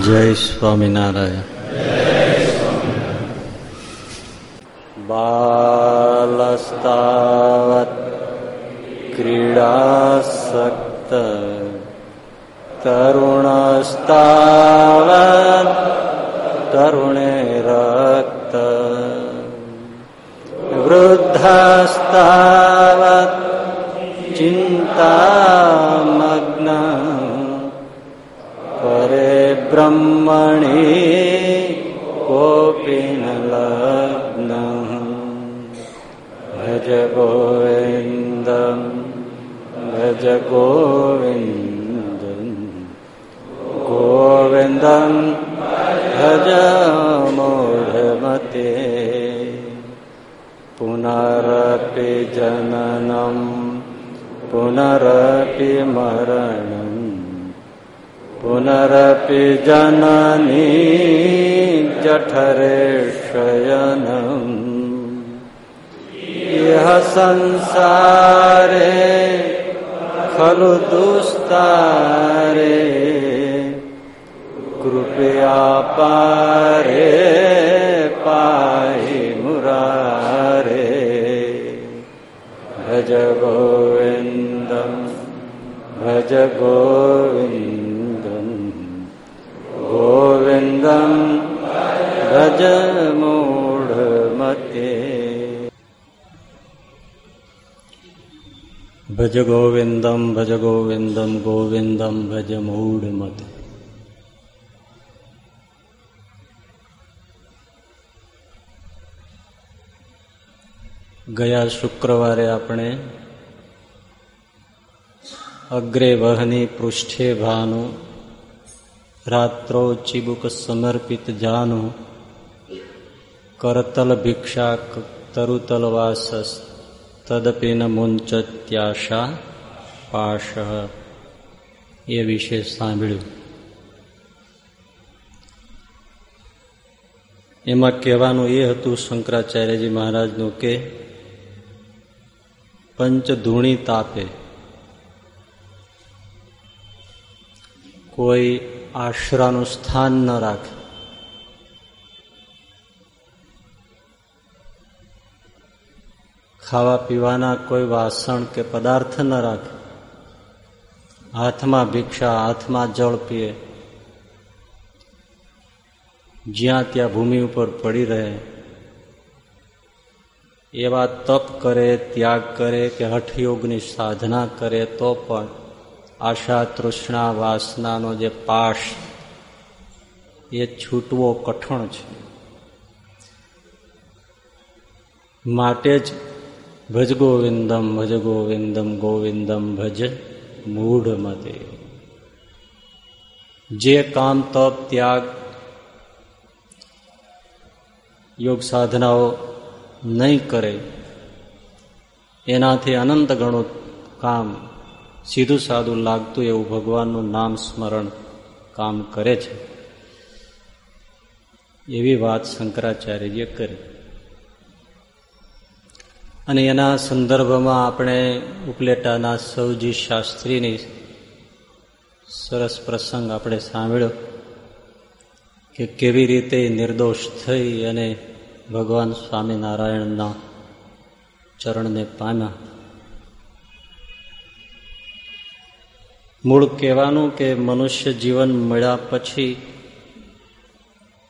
જય સ્વામિનારાયણ. બાલસ્તાવત ક્રીડાસક્ત તરુણસ્તાવત તરુણે રક્ત વૃદ્ધસ્તાવત ચિંતામગ્ન બ્રહ્મણી કોપી ન લગ્ન. ભજ ગોવિંદ ભજ ગોવિંદ ગોવિંદ ભજ મૂઢમતે. પુનરપી જનનમ, પુનરપી મરણમ. પુનરપि જનની જઠરે શયનમ ઇહ સંસારે ખલુ દુસ્તારે કૃપયા પારે પાહી મુરારે ભજ ગોવિંદમ ભજ ગોવિંદમ ગોવિંદમ ભજ મૂઢમતે ભજ ગોવિંદમ ભજ ગોવિંદમ ગોવિંદમ ભજ મૂઢમતે ગયા શુક્રવારે આપણે અગ્રે વહની પૃષ્ઠે ભાનું રાત્રો ચીબુક સમર્પિત જાનું કરતલ ભિક્ષા તરુતલ વાસ તદપિન મુંચત્યાશા પાશ એ વિશે સાંભળ્યું એમાં કહેવાનું એ હતું શંકરાચાર્યજી મહારાજનું કે, પંચધૂણી તાપે કોઈ આશરાનું સ્થાન ન રાખે. ખાવા પીવાના કોઈ વાસણ કે પદાર્થ ન રાખે. હાથમાં ભિક્ષા, હાથમાં જળ પીએ. જ્યાં ત્યાં ભૂમિ ઉપર પડી રહે. એવા તપ કરે, ત્યાગ કરે કે હઠયોગની સાધના કરે તો પણ આશા, તૃષ્ણા, વાસનાનો જે પાશ, એ છૂટવો કઠણ છે. માટે જ ભજ ગોવિંદમ ભજ ગોવિંદમ ગોવિંદમ ભજ મૂઢ મતે. જે કામ તપ, ત્યાગ, યોગ સાધનાઓ નહીં કરે, એનાથી અનંત ગણું કામ સીધું સાદું લાગતું એવું ભગવાનનું નામ સ્મરણ કામ કરે છે. એવી વાત શંકરાચાર્યજીએ કરી. અને એના સંદર્ભમાં આપણે ઉપલેટાના સૌજી શાસ્ત્રીની સરસ પ્રસંગ આપણે સાંભળ્યો કે કેવી રીતે નિર્દોષ થઈ અને ભગવાન સ્વામિનારાયણના ચરણને પામ્યા. મૂળ કહેવાનું કે મનુષ્ય જીવન મળ્યા પછી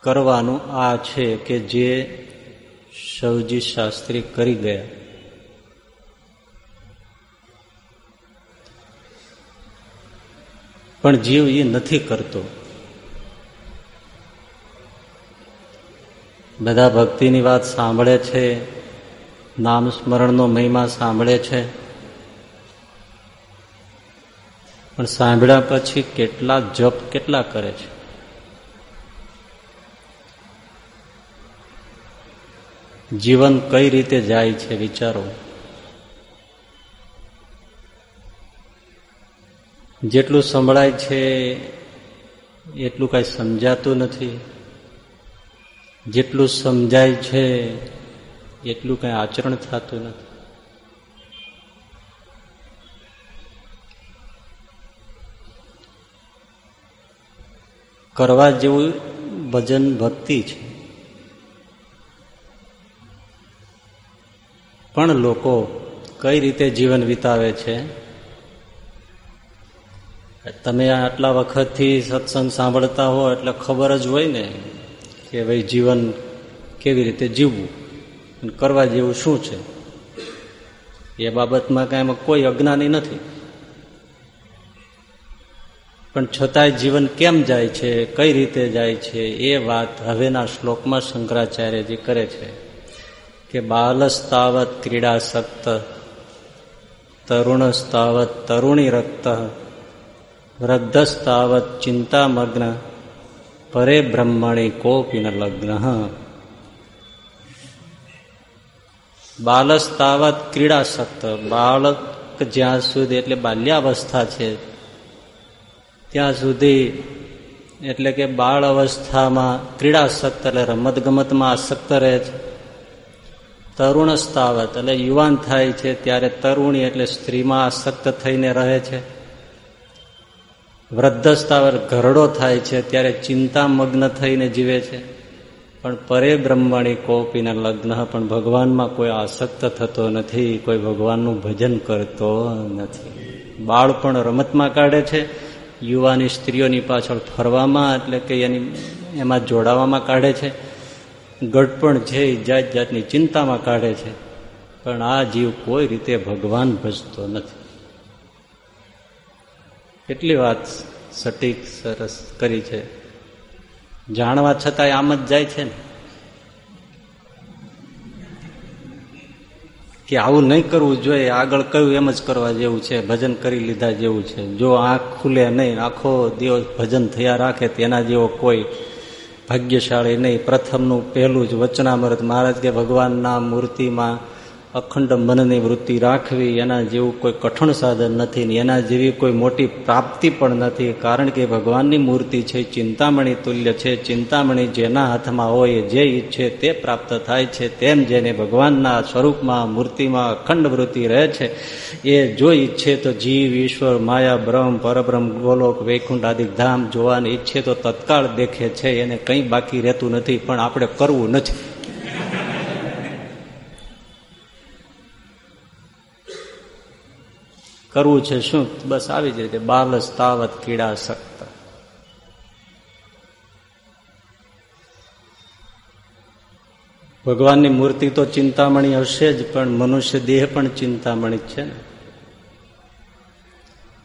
કરવાનું આ છે કે જે સૌજી શાસ્ત્રી કરી ગયા. પણ જીવ એ નથી કરતો. બધા ભક્તિની વાત સાંભળે છે, નામ સ્મરણનો મહિમા સાંભળે છે. પણ સાંભળ્યા પછી કેટલા જપ કેટલા કરે છે? જીવન કઈ રીતે જાય છે વિચારો? જેટલું સંભળાય છે, એટલું કઈ સમજાતું નથી. જેટલું સમજાય છે, એટલું કઈ આચરણ થતું નથી. કરવા જેવું ભજન ભક્તિ છે. પણ લોકો કઈ રીતે જીવન વિતાવે છે? તમે આટલા વખતથી સત્સંગ સાંભળતા હો એટલે ખબર જ હોય ને કે ભાઈ જીવન કેવી રીતે જીવવું કરવા જેવું શું છે? એ બાબતમાં કાંઈ કોઈ અજ્ઞાની નથી. પણ છતાંય જીવન કેમ જાય છે, કઈ રીતે જાય છે, એ વાત હવેના શ્લોકમાં શંકરાચાર્યજી કરે છે કે બાલસ્તાવત ક્રીડાસક્ત, તરુણસ્તાવત તરુણી રક્ત વૃદ્ધસ્તાવત ચિંતામગ્ન, પરે બ્રહ્મણી કોપી લગ્ન. બાલસ્તાવત ક્રીડાસક્ત, બાળક જ્યાં સુધી એટલે બાલ્યાવસ્થા છે ત્યાં સુધી એટલે કે બાળ અવસ્થામાં ક્રીડાસક્ત એટલે રમત ગમતમાં આસક્ત રહે છે. તરુણસ્તાવત એટલે યુવાન થાય છે ત્યારે તરુણી એટલે સ્ત્રીમાં આસક્ત થઈને રહે છે. વૃદ્ધસ્તાવર ઘરડો થાય છે ત્યારે ચિંતામગ્ન થઈને જીવે છે. પણ પરે બ્રહ્મણી કોપીના લગ્ન પણ ભગવાનમાં કોઈ આસક્ત થતો નથી, કોઈ ભગવાનનું ભજન કરતો નથી. બાળ પણ રમતમાં કાઢે છે. યુવાની સ્ત્રીઓની પાછળ ફરવામાં, એટલે કે એની, એમાં જોડાવામાં કાઢે છે. ગઢપણ છે એ જાત જાતની ચિંતામાં કાઢે છે. પણ આ જીવ કોઈ રીતે ભગવાન ભજતો નથી. કેટલી વાત સટીક, સરસ કરી છે. જાણવા છતાંય આમ જ જાય છે ને. કે આવું નહીં કરવું જોઈએ, આગળ કયું એમ જ કરવા જેવું છે, ભજન કરી લીધા જેવું છે. જો આંખ ખુલે નહીં, આખો દિવસ ભજન થયા રાખે તેના જેવો કોઈ ભાગ્યશાળી નહીં. પ્રથમનું પહેલું જ વચનામૃત, મહારાજ કે ભગવાનના મૂર્તિમાં અખંડ મનની વૃત્તિ રાખવી એના જેવું કોઈ કઠણ સાધન નથી ને એના જેવી કોઈ મોટી પ્રાપ્તિ પણ નથી. કારણ કે ભગવાનની મૂર્તિ છે, ચિંતામણી તુલ્ય છે. ચિંતામણી જેના હાથમાં હોય જે ઈચ્છે તે પ્રાપ્ત થાય છે. તેમ જેને ભગવાનના સ્વરૂપમાં, મૂર્તિમાં અખંડ વૃત્તિ રહે છે, એ જો ઈચ્છે તો જીવ, ઈશ્વર, માયા, બ્રહ્મ, પરબ્રહ્મ, ગોલોક, વૈકુંઠ આદિ ધામ, જોવાની ઈચ્છે તો તત્કાળ દેખે છે. એને કંઈ બાકી રહેતું નથી, પણ આપણે કરવું નથી. કરવું છે શું? બસ આવી જ રીતે બાલસ તાવત કીડા સક્ત ભગવાનની મૂર્તિ તો ચિંતામણી હશે જ, પણ મનુષ્ય દેહ પણ ચિંતામણી છે ને.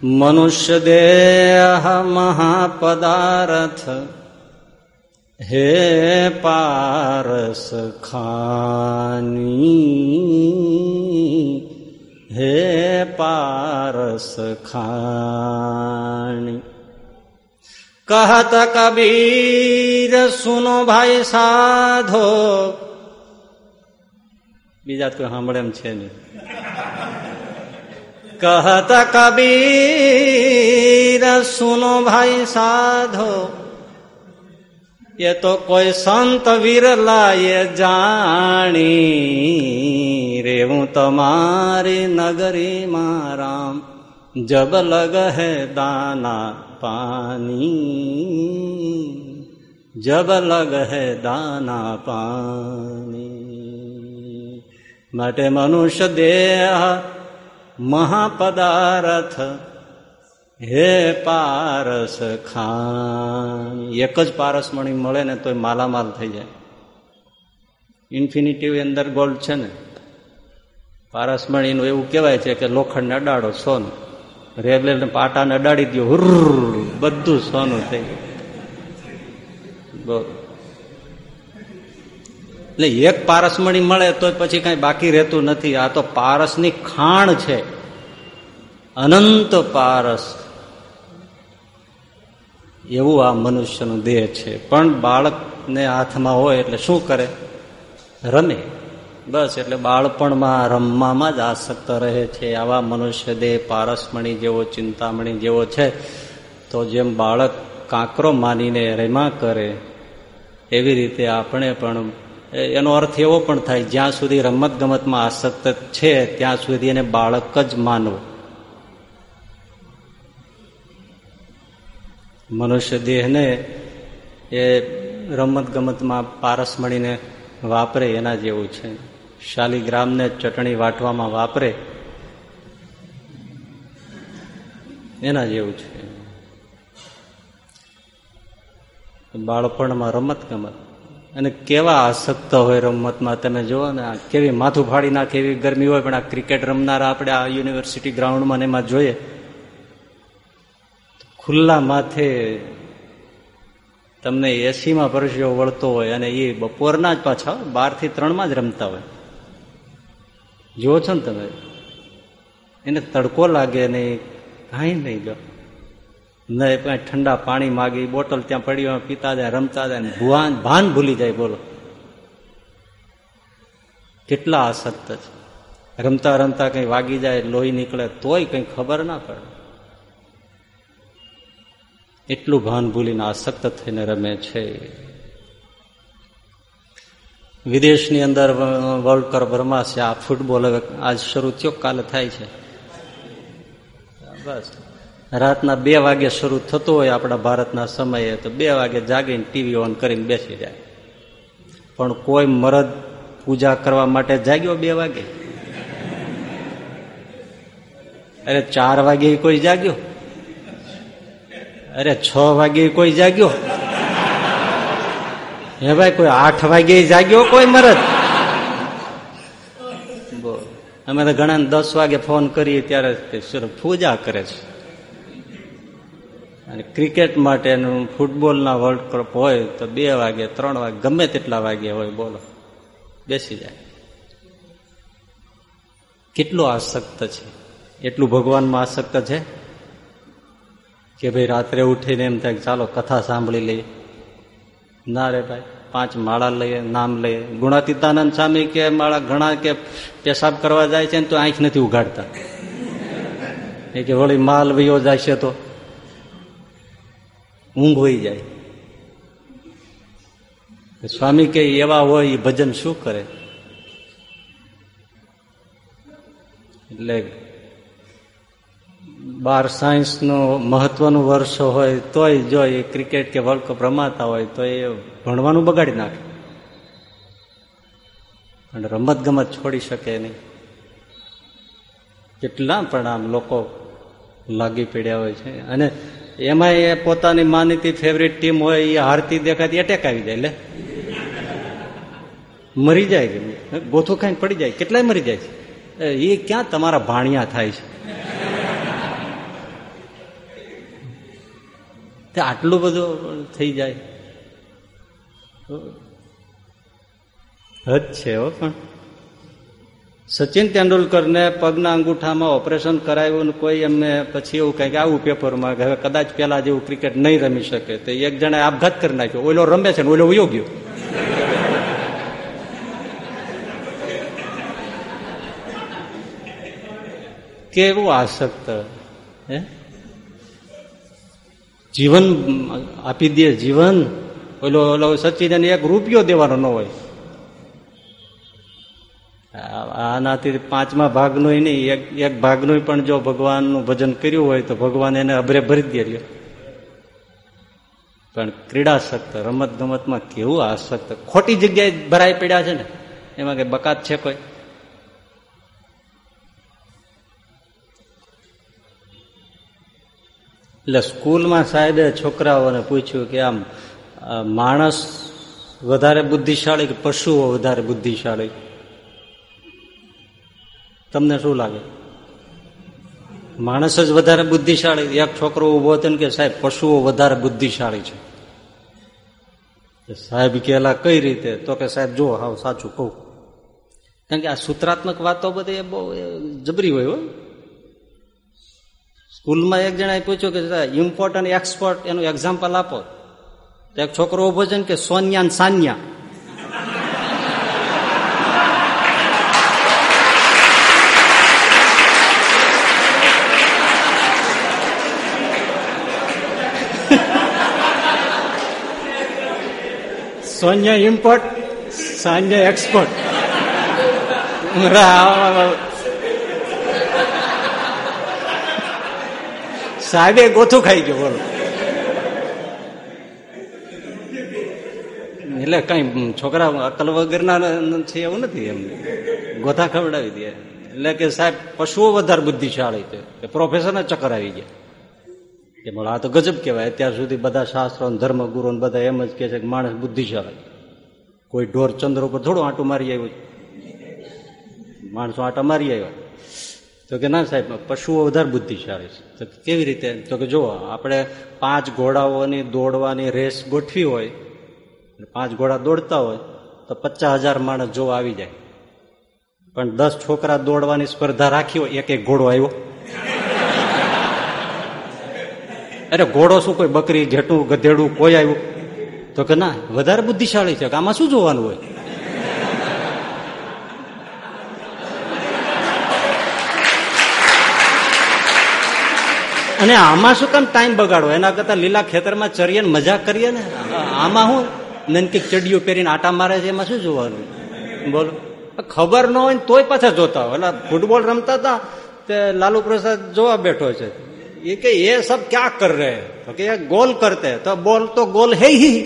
મનુષ્ય દેહ મહાપદાર્થ. હે પારસ ખાની. હે પારસ ખાણી કહત કબીર સુનો ભાઈ સાધો બીજા કોઈ સાંભળે એમ છે નહીં કહત કબીર સુનો ભાઈ સાધો એ તો કોઈ સંત વિરલાએ જાણી રે, હું તમારી નગરી મારામ જબ લગ હે દાના પાની. જબ લગ હે દાના પાની. માટે મનુષ્ય દેહ મહાપદાર્થ હે પારસ ખાન. એક જ પારસમણી મળે ને તોય માલામાલ થઈ જાય. ઇન્ફિનિટીવ અંદર ગોલ્ડ છે ને. પારસમણીનું એવું કહેવાય છે કે લોખંડને અડાડો સોનું. રેલવે પાટાને અડાડી દો હુર બધું સોનું થઈ ગયું એટલે એક પારસમણી મળે તો પછી કઈ બાકી રહેતું નથી આ તો પારસની ખાણ છે અનંત પારસ એવું આ મનુષ્યનું દેહ છે. પણ બાળકને હાથમાં હોય એટલે શું કરે? રમે. બસ એટલે બાળપણમાં રમવામાં જ આસક્ત રહે છે. આવા મનુષ્ય દેહ પારસમણી જેવો, ચિંતામણી જેવો છે, તો જેમ બાળક કાંકરો માનીને રેમા કરે, એવી રીતે આપણે પણ એનો અર્થ એવો પણ થાય, જ્યાં સુધી રમત ગમતમાં આસક્ત છે, ત્યાં સુધી એને બાળક જ માનવું. મનુષ્ય દેહને એ રમત ગમતમાં પારસ મળીને વાપરે એના જેવું છે. શાલિગ્રામને ચટણી વાટવામાં વાપરે એના જેવું છે. બાળપણમાં રમત ગમત અને કેવા આસક્ત હોય રમતમાં તમે જુઓ ને કેવી માથું ફાડી નાખે એવી ગરમી હોય, પણ આ ક્રિકેટ રમનારા આપણે આ યુનિવર્સિટી ગ્રાઉન્ડમાં એમાં જોઈએ. ખુલ્લા માથે તમને એસીમાં પરસ્યો વળતો હોય અને એ બપોરના જ પાછા બારથી ત્રણમાં જ રમતા હોય. જુઓ છો ને તમે? એને તડકો લાગે નહીં કાંઈ નહીં ગયો નહીં કાંઈ ઠંડા પાણી માગી બોટલ ત્યાં પડી હોય, પીતા જાય, રમતા જાય ભુવાન ભાન ભૂલી જાય, બોલો. કેટલા આસક્ત છે. રમતા રમતા કંઈ વાગી જાય, લોહી નીકળે, તોય કંઈ ખબર ના પડે. એટલું ભાન ભૂલીને આસક્ત થઈને રમે છે. વિદેશની અંદર વર્લ્ડ કપ રમાશે. આ ફૂટબોલ હવે આજ શરૂ થયો, કાલે થાય છે. બસ. રાતના બે વાગે શરૂ થતો હોય આપણા ભારતના સમયે, તો બે વાગે જાગીને ટીવી ઓન કરીને બેસી જાય. પણ કોઈ મરદ પૂજા કરવા માટે જાગ્યો બે વાગે? અરે ચાર વાગે કોઈ જાગ્યો? અરે છ વાગે કોઈ જાગ્યો? હે ભાઈ, કોઈ આઠ વાગે જાગ્યો કોઈ મરદ? અમે તો ઘણા દસ વાગે ફોન કરીએ ત્યારે પૂજા કરે છે. અને ક્રિકેટ માટેનું ફૂટબોલના વર્લ્ડ કપ હોય તો બે વાગે, ત્રણ વાગે, ગમે તેટલા વાગે હોય, બોલો. બેસી જાય. કેટલું આસક્ત છે. એટલું ભગવાનમાં આસક્ત છે? કે ભાઈ રાત્રે ઉઠીને એમ થાય ચાલો કથા સાંભળી લઈએ. ના રે ભાઈ, પાંચ માળા લઈએ, નામ લઈએ. ગુણાતીતાનંદ સ્વામી કે માળા ઘણા કે પેશાબ કરવા જાય છે ને તો આંખ નથી ઉગાડતા. એ કે વળી માલ વયો છે તો ઊંઘ હોય જાય. સ્વામી કે એવા હોય એ ભજન શું કરે? એટલે બાર સાયન્સનું મહત્વનું વર્ષ હોય, તોય જો એ ક્રિકેટ કે વર્લ્ડ કપ રમાતા હોય, તો એ ભણવાનું બગાડી નાખે. પણ રમત ગમત છોડી શકે નહીં. કેટલા પણ આમ લોકો લાગી પડ્યા હોય છે. અને એમાં એ પોતાની માનીતી ફેવરિટ ટીમ હોય, એ હારતી દેખાતી એટેક આવી જાય, લે. મરી જાય. ગોથું ખાઈને પડી જાય. કેટલાય મરી જાય છે. એ ક્યાં તમારા ભાણિયા થાય છે? તે આટલું બધું થઈ જાય. હદ છે હો પણ. સચિન તેંડુલકરને પગના અંગૂઠામાં ઓપરેશન કરાવ્યું કોઈ એમને પછી એવું કંઈક આવું પેપરમાં હવે કદાચ પેલા જેવું ક્રિકેટ નહીં રમી શકે. તો એક જણા આપઘાત કરી નાખ્યો. ઓલો રમે છે ને ઓલો વયો ગયો. કેવું આસક્ત. હે? જીવન, આપી દે જીવન. ઓલો ઓલો સચિન એક રૂપિયો દેવાનો ન હોય. આનાથી પાંચમા ભાગનો નહીં, એક એક ભાગનો પણ જો ભગવાનનું ભજન કર્યું હોય તો ભગવાન એને અભરે ભરી દે રહ્યો. પણ ક્રીડાસક્ત રમત ગમતમાં કેવું આસક્ત ખોટી જગ્યાએ ભરાઈ પડ્યા છે ને. એમાં કઈ બકાત છે કોઈ? એટલે સ્કૂલમાં સાહેબે છોકરાઓને પૂછ્યું કે આમ માણસ વધારે બુદ્ધિશાળી કે પશુઓ વધારે બુદ્ધિશાળી? તમને શું લાગે? માણસ જ વધારે બુદ્ધિશાળી? એક છોકરો ઊભો હતો ને કે સાહેબ, પશુઓ વધારે બુદ્ધિશાળી છે. સાહેબ કેલા કઈ રીતે? તો કે, સાહેબ, જો, હાવ સાચું કહું. કારણ કે આ સૂત્રાત્મક વાતો બધી બહુ જબરી હોય હો. સ્કૂલમાં એક જણાએ પૂછ્યું કે ઇમ્પોર્ટન્ટ એક્સપર્ટ એનું એક્ઝામ્પલ આપો. તો એક છોકરો ઊભો છે ને કે સોન્યા સાન્યા. સોન્યા ઇમ્પોર્ટ સાન્યા એક્સપર્ટ સાહેબે ગોથું ખાઈ ગયો, બોલો. એટલે કઈ છોકરા અકલ વગરના છે એવું નથી એમ? ગોથા ખવડાવી દે. એટલે કે સાહેબ, પશુઓ વધારે બુદ્ધિશાળી છે. પ્રોફેસરને ચક્કર આવી ગયા. કે બોલો, આ તો ગજબ કહેવાય. અત્યાર સુધી બધા શાસ્ત્રો ધર્મ ગુરુ બધા એમ જ કે છે કે માણસ બુદ્ધિશાળી. કોઈ ઢોર ચંદ્ર ઉપર થોડું આંટું મારી આવ્યું માણસો આંટા મારી આવ્યા. તો કે ના સાહેબ પશુઓ વધારે બુદ્ધિશાળી છે. તો કેવી રીતે? તો કે જો આપણે પાંચ ઘોડાઓની દોડવાની રેસ ગોઠવી હોય પાંચ ઘોડા દોડતા હોય, તો પચાસ હજાર માણસ જોવા આવી જાય. પણ દસ છોકરા દોડવાની સ્પર્ધા રાખી હોય, એક એક ઘોડો આવ્યો. અરે ઘોડો શું કોઈ બકરી ઘેટું ગધેડું, કોઈ આવ્યું? તો કે ના, વધારે બુદ્ધિશાળી છે. આમાં શું જોવાનું હોય? અને આમાં શું કામ ટાઈમ બગાડો? એના કરતા લીલા ખેતરમાં ચરીએ મજા કરીએ ને? આમાં હું? નનકી ચડિયું પહેરીને આટા મારે છે, એમાં શું જોવાનું? બોલો. ખબર ન હોય તોય પાછા જોતા હોય. એટલે ફૂટબોલ રમતા હતા, તે લાલુ પ્રસાદ જોવા બેઠો છે. એ કે, એ સબ ક્યાં કર રહે? તો કે ગોલ કરતે. તો બોલ તો ગોલ હે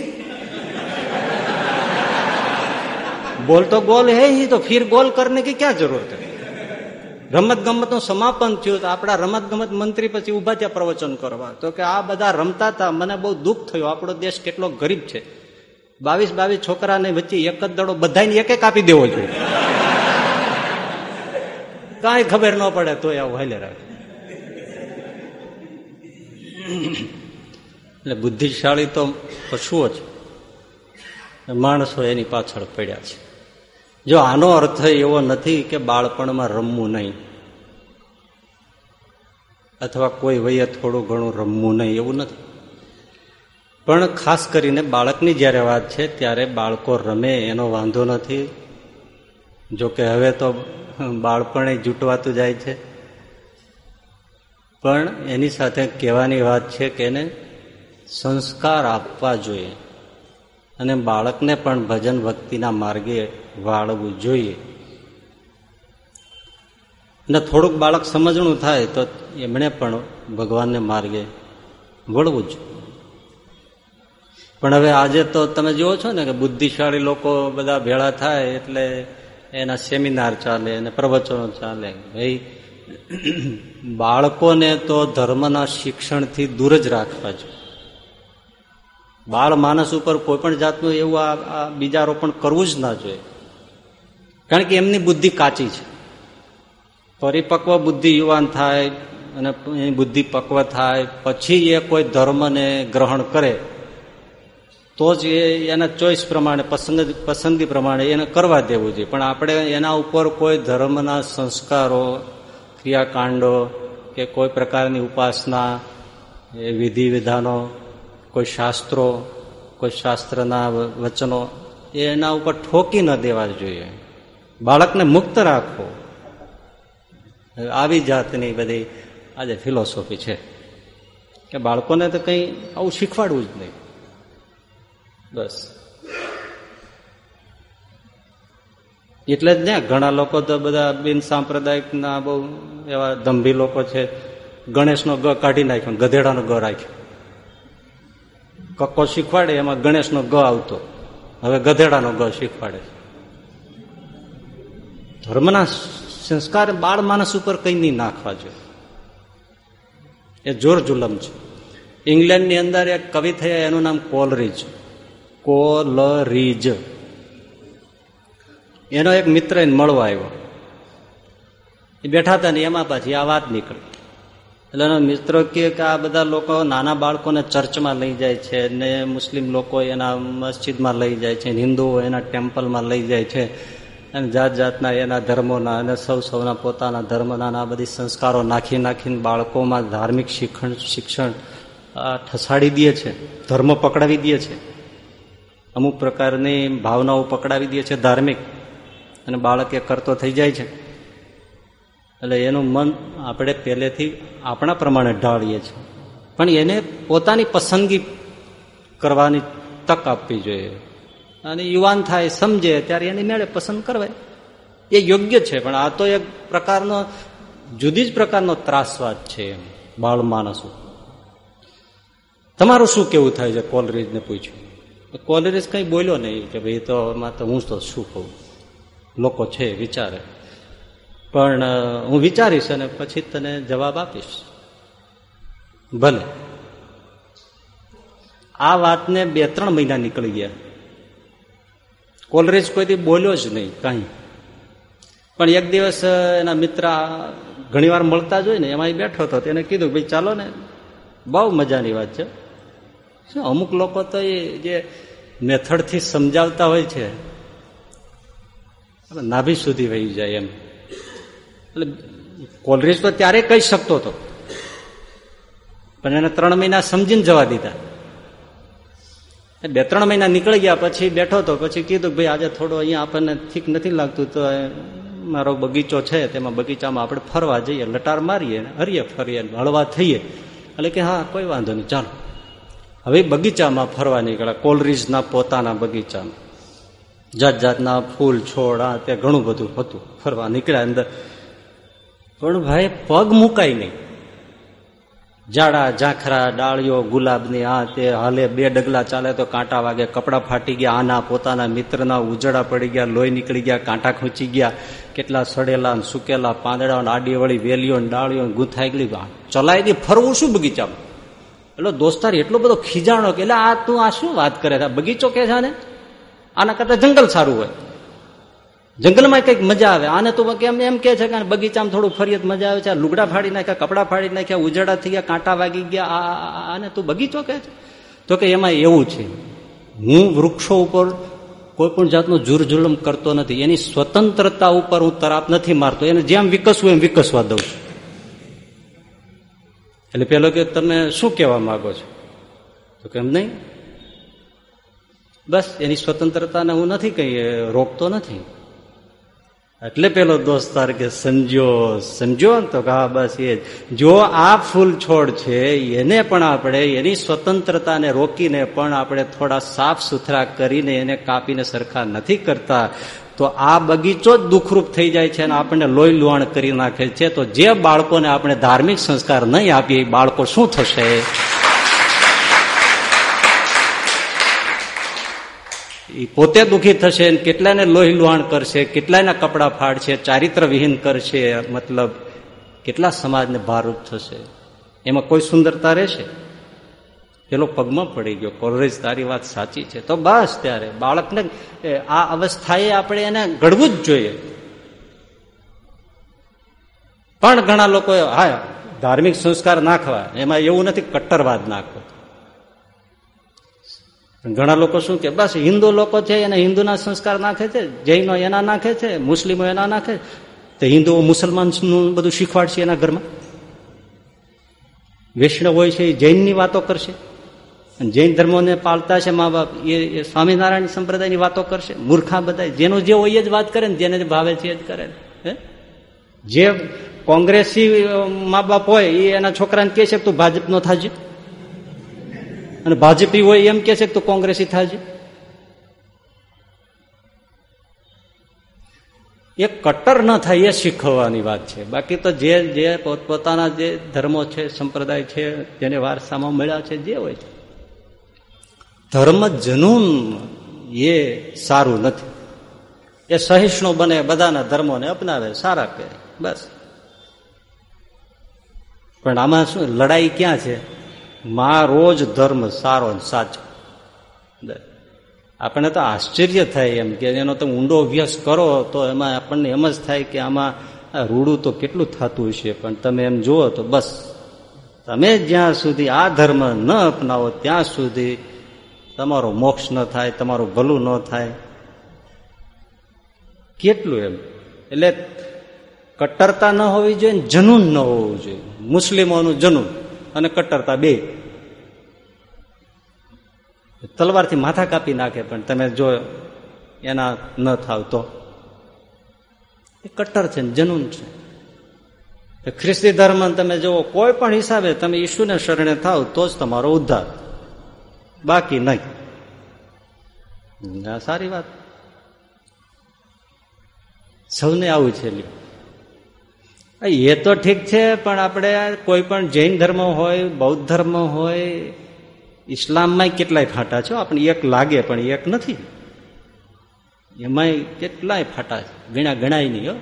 બોલ તો ગોલ હે, તો ફિર ગોલ કરને કે ક્યાં જરૂરત હે? રમત ગમતનું સમાપન થયું તો આપણા રમત ગમત મંત્રી પછી ઊભા ત્યાં પ્રવચન કરવા. તો કે આ બધા રમતા હતા, મને બહુ દુઃખ થયું. આપણો દેશ કેટલો ગરીબ છે. બાવીસ બાવીસ છોકરાને વચ્ચે એક જ દડો બધાને એક એક આપી દેવો જોઈએ. કાંઈ ખબર ન પડે તો આવું હાલે રાખે. એટલે બુદ્ધિશાળી તો પશુઓ છે માણસો એની પાછળ પડ્યા છે. જો આનો અર્થ એવો નથી કે બાળપણમાં રમવું નહીં, અથવા કોઈ વયે થોડું ઘણું રમવું નહીં, એવું નથી. પણ ખાસ કરીને બાળકની જ્યારે વાત છે, ત્યારે બાળકો રમે, એનો વાંધો નથી. જો કે હવે તો બાળપણે જૂટવાતું જાય છે. પણ એની સાથે કહેવાની વાત છે કે એને સંસ્કાર આપવા જોઈએ. અને બાળકને પણ ભજન ભક્તિના માર્ગે વાળવું જોઈએ. ને થોડુંક બાળક સમજણું થાય તો એમણે પણ ભગવાનને માર્ગે વળવું જ. પણ હવે આજે તો તમે જુઓ છો ને કે બુદ્ધિશાળી લોકો બધા ભેળા થાય એટલે એના સેમિનાર ચાલે અને પ્રવચનો ચાલે. ભાઈ, બાળકોને તો ધર્મના શિક્ષણથી દૂર જ રાખવા જોઈએ. બાળ માણસ ઉપર કોઈ પણ જાતનું એવું આ બીજારોપણ કરવું જ ના જોઈએ. કારણ કે એમની બુદ્ધિ કાચી છે. પરિપક્વ બુદ્ધિ યુવાન થાય અને એની બુદ્ધિ પક્વ થાય, પછી એ કોઈ ધર્મને ગ્રહણ કરે, તો જ એ એના ચોઈસ પ્રમાણે, પસંદ, પસંદગી પ્રમાણે એને કરવા દેવું જોઈએ. પણ આપણે એના ઉપર કોઈ ધર્મના સંસ્કારો, ક્રિયાકાંડો કે કોઈ પ્રકારની ઉપાસના, એ વિધિ વિધાનો, કોઈ શાસ્ત્રો, કોઈ શાસ્ત્રના વચનો, એના ઉપર ઠોકી ન દેવા જોઈએ. બાળકને મુક્ત રાખો. આવી જાતની બધી આજે ફિલોસોફી છે. કે બાળકોને તો કંઈ આવું શીખવાડવું જ નહીં. બસ. એટલે જ ને ઘણા લોકો તો બધા બિન સાંપ્રદાયિકના બહુ એવા દંભી લોકો છે. ગણેશનો ગ કાઢી નાખ્યો ગધેડાનો ગ રાખ્યો. કક્કો શીખવાડે, એમાં ગણેશનો ગ આવતો. હવે ગધેડાનો ગ શીખવાડે ધર્મના સંસ્કાર બાળ માણસ ઉપર કઈ નહીં નાખવા જોઈએ. એ જોર જુલમ છે. ઇંગ્લેન્ડની અંદર એક કવિ થયા, એનું નામ કોલરીજ. કોલરીજ. એનો એક મિત્ર એને મળવા આવ્યો. એ બેઠા હતા ને એમાં પાછી આ વાત નીકળી. એટલે એનો મિત્રો કે આ બધા લોકો નાના બાળકોને ચર્ચમાં લઈ જાય છે ને મુસ્લિમ લોકો એના મસ્જિદમાં લઈ જાય છે હિન્દુઓ એના ટેમ્પલમાં લઈ જાય છે. અને જાત જાતના એના ધર્મોના અને સૌ સૌના પોતાના ધર્મના આ બધી સંસ્કારો નાખી નાખીને બાળકોમાં ધાર્મિક શિક્ષણ શિક્ષણ ઠસાડી દે છે, ધર્મ પકડાવી દે છે. અમુક પ્રકારની ભાવનાઓ પકડાવી દે છે ધાર્મિક. અને બાળક એ કરતો થઈ જાય છે. એટલે એનું મન આપણે પહેલેથી આપણા પ્રમાણે ઢાળીએ છીએ. પણ એને પોતાની પસંદગી કરવાની તક આપવી જોઈએ. અને યુવાન થાય, સમજે, ત્યારે એની મેળે પસંદ કરવાય. એ યોગ્ય છે, પણ આ તો એક પ્રકારનો, જુદી જ પ્રકારનો ત્રાસવાદ છે બાળ માણસો. તમારું શું કેવું થાય છે કોલરેજને પૂછ્યું? કોલરેજ કંઈ બોલ્યો નહીં, કે ભાઈ તો તો હું તો શું કહું? લોકો છે, વિચારે. પણ હું વિચારીશ અને પછી તને જવાબ આપીશ. ભલે. આ વાતને બે ત્રણ મહિના નીકળી ગયા. કોલરેજ કોઈથી બોલ્યો જ નહીં, કાંઈ. પણ એક દિવસ એના મિત્ર ઘણીવાર મળતા જ હોય ને, એમાં બેઠો હતો તેને કીધું ભાઈ, ચાલો ને, બહુ મજાની વાત છે. શું, અમુક લોકો તો એ જે મેથડથી સમજાવતા હોય છે નાભી સુધી વહી જાય એમ. એટલે કોલરેજ તો ત્યારે કહી શકતો હતો. પણ એને ત્રણ મહિના સમજીને જવા દીધા. બે ત્રણ મહિના નીકળી ગયા, પછી બેઠો તો પછી કીધું ભાઈ આજે થોડો અહીંયા આપણને ઠીક નથી લાગતું, તો મારો બગીચો છે, તેમાં બગીચામાં આપણે ફરવા જઈએ, લટાર મારીએ, હરીએ, ફરીએ હળવા થઈએ. એટલે કે હા, કોઈ વાંધો નહીં, ચાલો. હવે બગીચામાં ફરવા નીકળ્યા કોલરીજના પોતાના બગીચામાં. જાત જાતના ફૂલ, છોડ, આ તે ઘણું બધું હતું. ફરવા નીકળ્યા અંદર. પણ ભાઈ પગ મુકાય નહીં. જાડા, ઝાંખરા, ડાળીઓ, ગુલાબની આ તે હાલે બે ડગલા ચાલે તો કાંટા વાગે, કપડાં ફાટી ગયા, આના પોતાના મિત્રના ઉજળા પડી ગયા, લોહી નીકળી ગયા, કાંટા ખૂંચી ગયા, કેટલા સડેલા સુકેલા પાંદડા આડીવાળી વેલીઓ ડાળીઓ ગૂંથાઈ ગઈ ચલાવી દી ફરવું શું બગીચામાં? એટલે દોસ્તાર એટલો બધો ખીજાણો કે એટલે આ તું આ શું વાત કરે બગીચો કે છે ને આના કરતા જંગલ સારું હોય. જંગલમાં કંઈક મજા આવે. આને તો કેમ એમ કે છે કે બગીચામાં થોડું ફરિયત મજા આવે છે. લુગડા ફાડી નાખ્યા, કપડા ફાડી નાખ્યા, ઉજાડા થઈ ગયા, કાંટા વાગી ગયા. આને તું બગીચો કે છે. તો કે એમાં એવું છે. હું વૃક્ષો ઉપર કોઈ પણ જાતનું જુરજુલમ કરતો નથી. એની સ્વતંત્રતા ઉપર હું તરાપ નથી મારતો. એને જેમ વિકસવું એમ વિકસવા દઉં એટલે પેલો કે તમે શું કહેવા માંગો છો? તો કેમ નહીં. બસ, એની સ્વતંત્રતાને હું નથી કઈ રોકતો નથી. એટલે પેલો દોસ્તાર કે સમજો સમજો ને તો કહા બસ એ જો. આ ફૂલ છોડ છે, એને પણ આપણે એની સ્વતંત્રતાને રોકીને પણ આપણે થોડા સાફ સુથરા કરીને એને કાપીને સરખા નથી કરતા, તો આ બગીચો જ દુઃખરૂપ થઈ જાય છે અને આપણને લોહી લુહાણ કરી નાખે છે. તો જે બાળકોને આપણે ધાર્મિક સંસ્કાર નહીં આપીએ બાળકો શું થશે? એ પોતે દુઃખી થશે કેટલાને લોહી લુહાણ કરશે, કેટલાયના કપડા ફાડશે, ચારિત્ર વિહીન કરશે, મતલબ કેટલા સમાજને ભારરૂપ થશે. એમાં કોઈ સુંદરતા રહેશે? પેલો પગમાં પડી ગયો. કોલરેજ તારી વાત સાચી છે. તો બસ ત્યારે બાળકને આ અવસ્થાએ આપણે એને ઘડવું જ જોઈએ. પણ ઘણા લોકો, હા, ધાર્મિક સંસ્કાર નાખવા. એમાં એવું નથી કટ્ટરવાદ નાખવો. ઘણા લોકો શું કે, બસ હિન્દુ લોકો છે એને હિન્દુના સંસ્કાર નાખે છે, જૈનો એના નાખે છે, મુસ્લિમો એના નાખે તો હિન્દુઓ મુસલમાનનું બધું શીખવાડશે એના ઘરમાં? વૈષ્ણવ હોય છે એ જૈનની વાતો કરશે? જૈન ધર્મોને પાળતા છે મા બાપ, એ સ્વામિનારાયણ સંપ્રદાયની વાતો કરશે? મૂર્ખા બધા, જેનો જે હોય જ વાત કરે ને, જેને ભાવે છે જ કરે હે? જે કોંગ્રેસી મા બાપ હોય એ એના છોકરાને કહે છે તું ભાજપનો થાજે અને ભાજપી હોય એમ કે છે કે તું કોંગ્રેસી થાજે? એ કટ્ટર ન થાય એ શીખવવાની વાત છે. બાકી તો જે જે પોતપોતાના જે ધર્મો છે, સંપ્રદાય છે, જેને વારસામાં મળ્યા છે, જે હોય છે. ધર્મ જનૂન એ સારું નથી. એ સહિષ્ણુ બને, બધાના ધર્મોને અપનાવે, સારા કે બસ. પણ આમાં શું, લડાઈ ક્યાં છે? મારો જ ધર્મ સારો સાચો. આપણને તો આશ્ચર્ય થાય એમ કે એનો તમે ઊંડો અભ્યાસ કરો તો એમાં આપણને એમ જ થાય કે આમાં રૂડું તો કેટલું થતું હશે, પણ તમે એમ જુઓ તો બસ. તમે જ્યાં સુધી આ ધર્મ ન અપનાવો ત્યાં સુધી તમારો મોક્ષ ન થાય, તમારું ભલું ન થાય. કેટલું એમ? એટલે કટ્ટરતા ન હોવી જોઈએ જનૂન ન હોવું જોઈએ. મુસ્લિમોનું જનૂન. અને કટ્ટરતા બે. તલવારથી માથા કાપી નાખે, પણ તમે જો એના ન થાવ તો. એ કટ્ટર છે જનૂન છે. ખ્રિસ્તી ધર્મ તમે જુઓ, કોઈ પણ હિસાબે તમે ઈશુને શરણે થાવ, તો જ તમારો ઉદ્ધાર. બાકી નહીં. સારી વાત. સૌને આવું છે એ તો ઠીક છે, પણ આપણે કોઈ પણ જૈન ધર્મ હોય, બૌદ્ધ ધર્મ હોય ઇસ્લામમાં કેટલાય ફાટા છો આપણે એક લાગે, પણ એક નથી. એમાંય કેટલાય ફાટા ગણા ગણાય નહીં હો.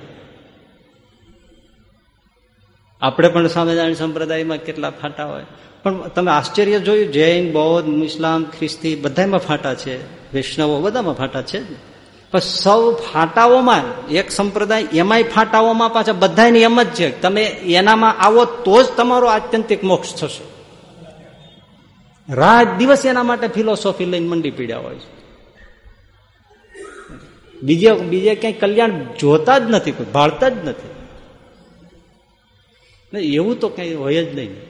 આપણે પણ સ્વામિનારાયણ સંપ્રદાયમાં કેટલા ફાટા હોય. પણ તમે આશ્ચર્ય જોયું, જૈન, બૌદ્ધ ઇસ્લામ ખ્રિસ્તી બધામાં ફાટા છે. વૈષ્ણવો બધામાં ફાટા છે પણ સૌ ફાટાઓમાં, એક સંપ્રદાય, એમાંય ફાટાઓમાં પાછા બધાને એમ જ છે તમે એનામાં આવો તો જ તમારો આત્યંતિક મોક્ષ થશે. રાત દિવસ એના માટે ફિલોસોફી લઈને મંડી પીડ્યા હોય છે. બીજે બીજે ક્યાંય કલ્યાણ જોતા જ નથી, કોઈ ભાળતા જ નથી. એવું તો કઈ હોય જ નહીં.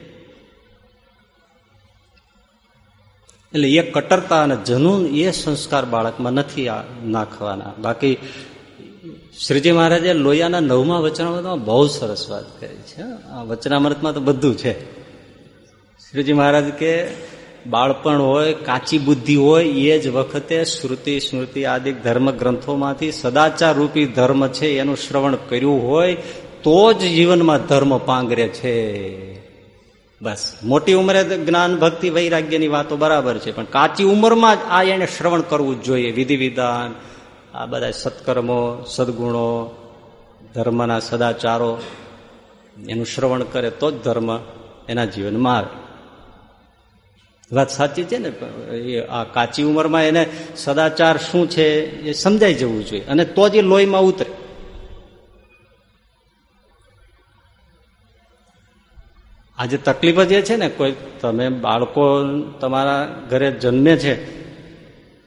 એટલે એ કટરતા અને જનૂન એ સંસ્કાર બાળકમાં નથી નાખવાના. બાકી શ્રીજી મહારાજે લોયાના નવમા વચનામૃતમાં બહુ સરસ વાત કરી છે. આ વચનામૃતમાં તો બધું છે. શ્રીજી મહારાજ કે બાળપણ હોય, કાચી બુદ્ધિ હોય, એ જ વખતે શ્રુતિ, સ્મૃતિ આદિ ધર્મ ગ્રંથોમાંથી સદાચાર રૂપી ધર્મ છે, એનું શ્રવણ કર્યું હોય, તો જ જીવનમાં ધર્મ પાંગરે છે. બસ. મોટી ઉંમરે જ્ઞાન, ભક્તિ, વૈરાગ્યની વાતો બરાબર છે, પણ કાચી ઉંમરમાં જ આ એને શ્રવણ કરવું જ જોઈએ. વિધિ વિધાન આ બધા સત્કર્મો, સદગુણો, ધર્મના સદાચારો, એનું શ્રવણ કરે તો જ ધર્મ એના જીવનમાં આવે. વાત સાચી છે ને? આ કાચી ઉંમરમાં એને સદાચાર શું છે એ સમજાઈ જવું જોઈએ. અને તો જ એ લોહીમાં ઉતરે. આજે તકલીફ જે છે ને, કોઈ તમે બાળકો તમારા ઘરે જન્મે છે,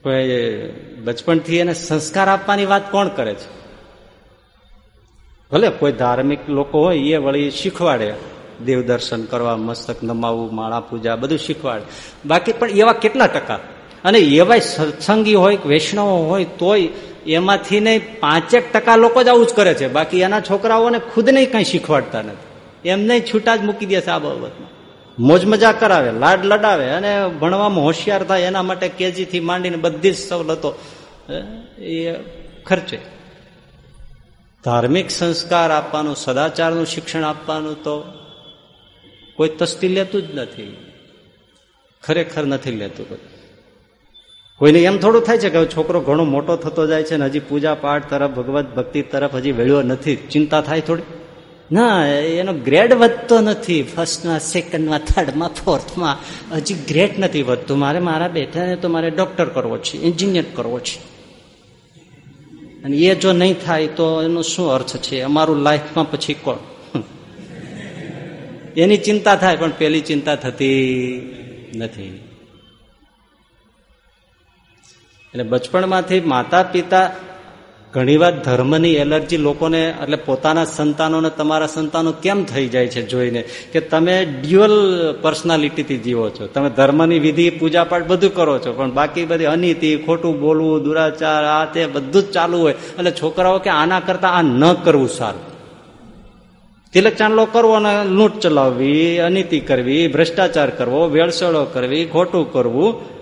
કોઈ બચપણથી એને સંસ્કાર આપવાની વાત કોણ કરે છે? ભલે કોઈ ધાર્મિક લોકો હોય, એ વળી શીખવાડે, દેવ દર્શન કરવા, મસ્તક નમાવવું, માળા પૂજા, બધું શીખવાડે. બાકી પણ એવા કેટલા ટકા? અને એવા સત્સંગી હોય, વૈષ્ણવો હોય, તોય એમાંથી નહીં પાંચેક ટકા લોકો જ આવું જ કરે છે. બાકી એના છોકરાઓને ખુદને કઈ શીખવાડતા નથી. એમને છૂટા જ મૂકી દે છે આ બાબતમાં. મોજ મજા કરાવે, લાડ લડાવે અને ભણવામાં હોશિયાર થાય એના માટે કેજીથી માંડીને બધી જ સવલતો એ ખર્ચે. ધાર્મિક સંસ્કાર આપવાનું, સદાચારનું શિક્ષણ આપવાનું તો કોઈ તસ્તી લેતું જ નથી. ખરેખર નથી લેતું કોઈને એમ થોડું થાય છે કે છોકરો ઘણો મોટો થતો જાય છે ને હજી પૂજા પાઠ તરફ, ભગવત ભક્તિ તરફ હજી વેળ્યો નથી. ચિંતા થાય થોડી? ના, એનો ગ્રેડ વધતો નથી. ફર્સ્ટમાં સેકન્ડમાં થર્ડમાં ફોર્થમાં હજી ગ્રેડ નથી વધતું. મારે મારા બેટાને તો મારે ડોક્ટર કરવો છે એન્જિનિયર કરવો છે. અને એ જો નહીં થાય તો એનો શું અર્થ છે? અમારું લાઈફમાં પછી કોણ? એની ચિંતા થાય, પણ પેલી ચિંતા થતી નથી. એટલે બચપણમાંથી માતા પિતા ઘણીવાર ધર્મની એલર્જી લોકોને, એટલે પોતાના સંતાનોને, તમારા સંતાનો કેમ થઈ જાય છે જોઈને કે તમે ડ્યુઅલ પર્સનાલિટીથી જીવો છો. તમે ધર્મની વિધિ, પૂજાપાઠ બધું કરો છો, પણ બાકી બધી અનીતિ, ખોટું બોલવું, દુરાચાર, આ તે બધું જ ચાલુ હોય. એટલે છોકરાઓ કે આના કરતા આ ન કરવું સારું. તિલક ચાંદલો કરવો અને લૂંટ ચલાવવી, અનીતિ કરવી, ભ્રષ્ટાચાર કરવો, વેળસળો કરવી, ખોટું કરવું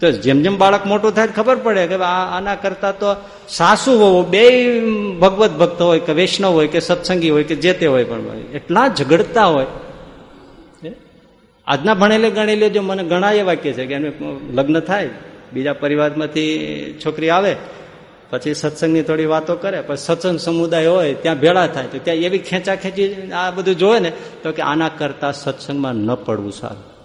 તો જેમ જેમ બાળક મોટું થાય ખબર પડે કે આના કરતા તો સાસુ હોવો બે ભગવત ભક્ત હોય કે વૈષ્ણવ હોય કે સત્સંગી હોય કે જે તે હોય પણ એટલા ઝઘડતા હોય. આજના ભણેલે ગણેલે જો મને ઘણા એવા કે છે કે એને લગ્ન થાય, બીજા પરિવારમાંથી છોકરી આવે, પછી સત્સંગની થોડી વાતો કરે, પછી સત્સંગ સમુદાય હોય, ત્યાં ભેળા થાય, તો ત્યાં એવી ખેંચા ખેંચી આ બધું જોવે ને, તો કે આના કરતા સત્સંગમાં ન પડવું સારું.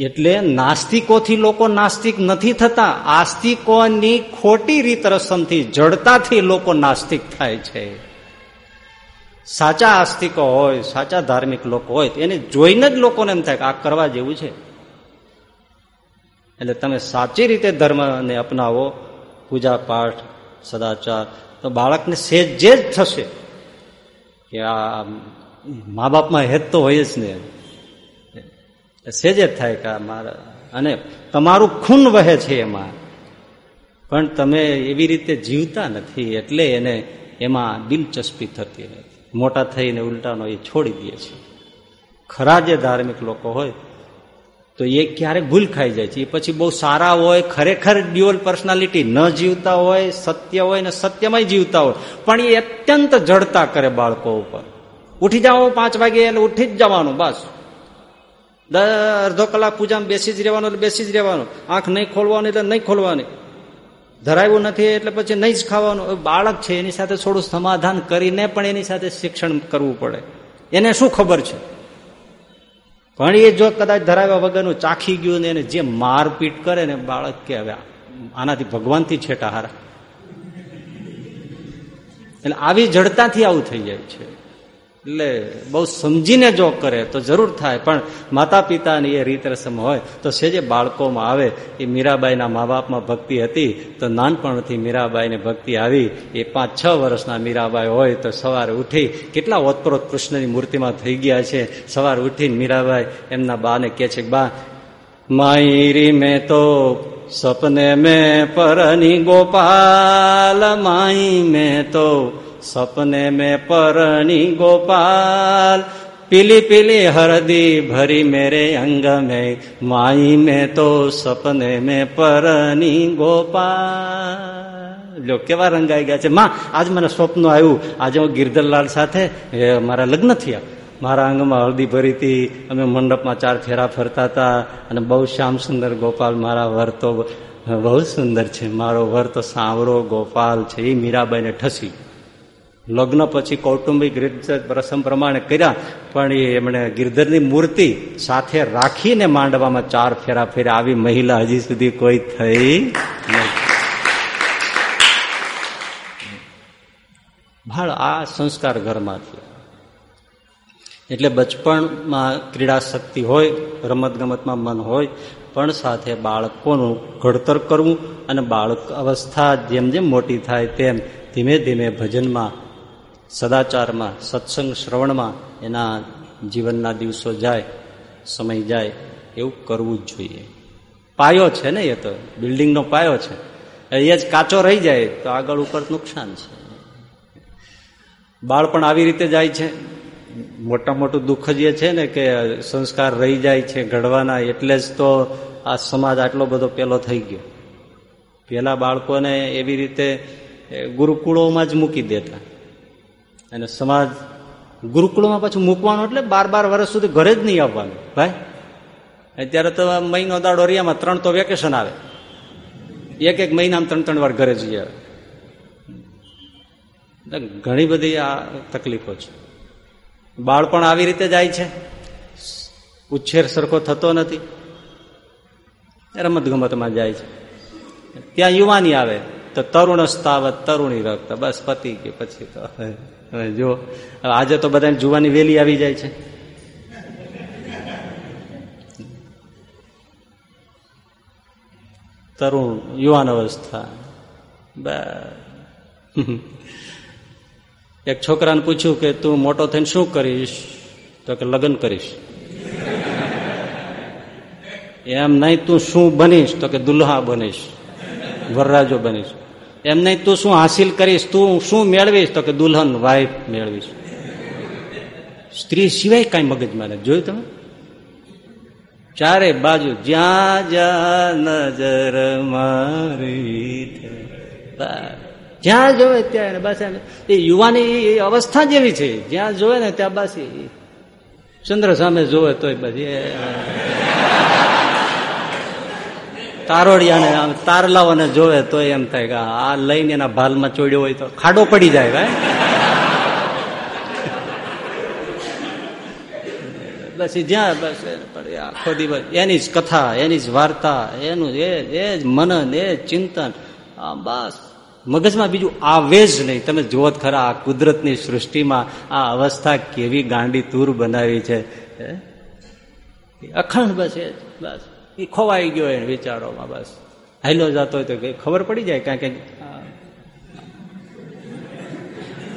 એટલે નાસ્તિકોથી લોકો નાસ્તિક નથી થતા. આસ્તિકોની ખોટી રીત રસમથી, જડતાથી લોકો નાસ્તિક થાય છે. સાચા આસ્તિકો હોય, સાચા ધાર્મિક લોકો હોય એને જોઈને જ લોકોને એમ થાય કે આ કરવા જેવું છે. એટલે તમે સાચી રીતે ધર્મને અપનાવો, પૂજા પાઠ, સદાચાર, તો બાળકને સેજ જે જ થશે, કે આ મા બાપમાં હેત તો હોય જ ને. સેજે થાય કે મારા અને તમારું ખૂન વહે છે એમાં. પણ તમે એવી રીતે જીવતા નથી, એટલે એને એમાં દિલચસ્પી થતી નથી. મોટા થઈને ઉલટાનો એ છોડી દે છે. ખરા જે ધાર્મિક લોકો હોય, તો એ ક્યારેક ભૂલ ખાઈ જાય છે. એ પછી બહુ સારા હોય, ખરેખર ડ્યુઅલ પર્સનાલિટી ન જીવતા હોય, સત્ય હોય ને સત્યમાં જીવતા હોય, પણ એ અત્યંત જડતા કરે બાળકો ઉપર. ઉઠી જાઓ પાંચ વાગે એટલે ઉઠી જ જવાનું, બસ. અડધો કલાક પૂજામાં બેસી જ રહેવાનું એટલે બેસી જ રહેવાનું. આંખ નહીં ખોલવાની એટલે નહીં ખોલવાની. ધરાવ્યું નથી એટલે પછી નહીં જ ખાવાનું. બાળક છે, એની સાથે થોડું સમાધાન કરીને પણ એની સાથે શિક્ષણ કરવું પડે. એને શું ખબર છે? પણ એ જો કદાચ ધરાવ્યા વગરનું ચાખી ગયું ને એને જે મારપીટ કરે ને બાળક કે હવે આનાથી ભગવાનથી છેટા હારા. એટલે આવી જડતાથી આવું થઈ જાય છે. એટલે બહુ સમજીને જો કરે તો જરૂર થાય, પણ માતા પિતાની એ રીત રસમ હોય તો છે જે બાળકોમાં આવે, એ મીરાબાઈના મા બાપમાં ભક્તિ હતી, તો નાનપણથી મીરાબાઈને ભક્તિ આવી, એ પાંચ છ વર્ષના મીરાબાઈ હોય તો સવારે ઉઠી, કેટલા ઓતપ્રોત કૃષ્ણની મૂર્તિમાં થઈ ગયા છે, સવારે ઉઠીને મીરાબાઈ એમના બાને કહે છે, બા, માયરી મેં તો સપને મેં પરની ગોપાલ માઈ મેં તો સપને મેં પરણી ગોપાલ, પીલી પીલી હરદી ભરી મેરે અંગ મેં માઈ મેં તો સપને મેં પરણી ગોપાલ. લો કેવા રંગાઈ ગયા છે. માં, આજ મને સ્વપ્ન આવ્યું. આજે હું ગિરધરલાલ સાથે મારા લગ્ન થયા. મારા અંગમાં હળદી ભરી હતી. અમે મંડપમાં ચાર ફેરા ફરતા હતા અને બહુ શ્યામ સુંદર ગોપાલ મારા વર તો, બહુ સુંદર છે. મારો વર તો સાંવરો ગોપાલ છે. એ મીરાબાઈને ઠસી. લગ્ન પછી કૌટુંબિક રીત પ્રસંગ પ્રમાણે કર્યા, પણ એમણે ગિરધરની મૂર્તિ સાથે રાખીને માંડવામાં ચાર ફેરા ફેરા આવી. મહિલા હજી સુધી કોઈ થઈ ભાળ આ સંસ્કાર ઘરમાંથી. એટલે બચપણમાં ક્રીડા શક્તિ હોય રમત ગમતમાં મન હોય, પણ સાથે બાળકોનું ઘડતર કરવું અને બાળક અવસ્થા જેમ જેમ મોટી થાય તેમ ધીમે ધીમે ભજનમાં સદાચારમાં, સત્સંગ શ્રવણમાં એના જીવનના દિવસો જાય, સમય જાય, એવું કરવું જ જોઈએ. પાયો છે ને એ તો, બિલ્ડિંગનો પાયો છે. એ જ કાચો રહી જાય, તો આગળ ઉપર નુકસાન છે. બાળપણ આવી રીતે જાય છે. મોટા મોટું દુઃખ જે છે ને કે સંસ્કાર રહી જાય છે, ઘડવાના, એટલે જ તો આ સમાજ આટલો બધો પેલો થઈ ગયો. પેલા બાળકોને એવી રીતે ગુરુકુળોમાં જ મૂકી દેતા. અને સમાજ ગુરુકુળમાં પાછું મૂકવાનું એટલે બાર બાર વર્ષ સુધી ઘરે જ નહીં આવવાનું. ભાઈ, અત્યારે તો મહિનો દાડો રિયામાં ત્રણ તો વેકેશન આવે. એક એક મહિનામાં ત્રણ ત્રણ વાર ઘરે જઈએ. ઘણી બધી આ તકલીફો છે. બાળપણ આવી રીતે જાય છે. ઉછેર સરખો થતો નથી. રમત ગમતમાં જાય છે. ત્યાં યુવાની આવે. તો તરુણ સ્થાવત તરુણી રક્ત બસ પતી ગયું પછી તો. જો આજે તો બધાને જુવાની વેલી આવી જાય છે. તરુણ યુવાન અવસ્થા. એક છોકરાને પૂછ્યું કે તું મોટો થઈને શું કરીશ? તો કે લગ્ન કરીશ. એમ નહીં તું શું બનીશ? તો કે દુલ્હા બનીશ. વરરાજો બનીશ. એમ નહીં તું શું હાસિલ કરીશ? તું શું મેળવીશ? તો કે દુલ્હન વાઈફ મેળવીશ. સ્ત્રી સિવાય કઈ મગજમાં જોયું તમે? ચારે બાજુ જ્યાં જ્યાં નજર મારી જ્યાં જોવે ત્યાં બસ એ યુવાની અવસ્થા જેવી છે. જ્યાં જોવે ને ત્યાં બસ ચંદ્ર સામે જોવે તોય બસ તારોડિયાને તારલાઓને જોવે તો એમ થાય કે આ લઈને એના ભાલમાં ચોડ્યો હોય તો ખાડો પડી જાય ભાઈ. બસ જ્યાં, બસ આખો દિવસ, એની જ કથા, એની જ વાર્તા, એનું એ એ જ મનન, એ ચિંતન. આ બસ. મગજમાં બીજું આવે જ નહીં. તમે જુઓ ખરા, આ કુદરતની સૃષ્ટિમાં આ અવસ્થા કેવી ગાંડી તૂર બનાવી છે. અખંડ બસ એ બસ. એ ખોવાઈ ગયો એને વિચારોમાં બસ. હાઈલો જતો હોય તો ખબર પડી જાય કાંઈ કે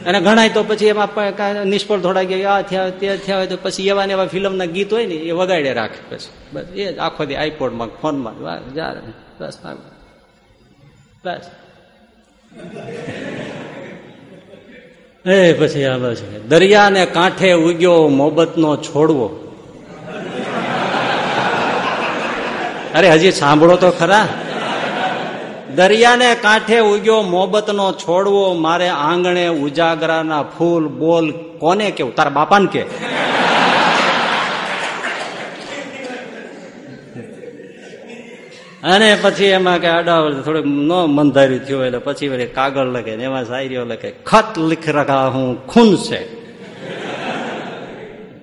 અને ઘણા તો પછી એમાં નિષ્ફળ થોડા ગયા, આ થયા, તે થયા હોય તો પછી એવા ને એવા ફિલ્મના ગીત હોય ને, એ વગાડે રાખે પછી. બસ, એ જ આખો દી આઈપોડમાં, ફોનમાં બસ બસ. એ પછી આ બસ. દરિયાને કાંઠે ઉગ્યો, મોબતનો છોડવો. અરે હજી સાંભળો તો ખરા. દરિયાને કાંઠે ઉગ્યો મોબતનો છોડવો, મારે આંગણે ઉજાગરાના ફૂલ બોલ કોને કેવું? તારા બાપાને કે. અને પછી એમાં કે અડાવડ થોડું ન મંધાર્યું થયું એટલે પછી વળી કાગળ લખે ને એમાં સાયરીઓ લખે, ખત લિખ રહા હું ખૂન છે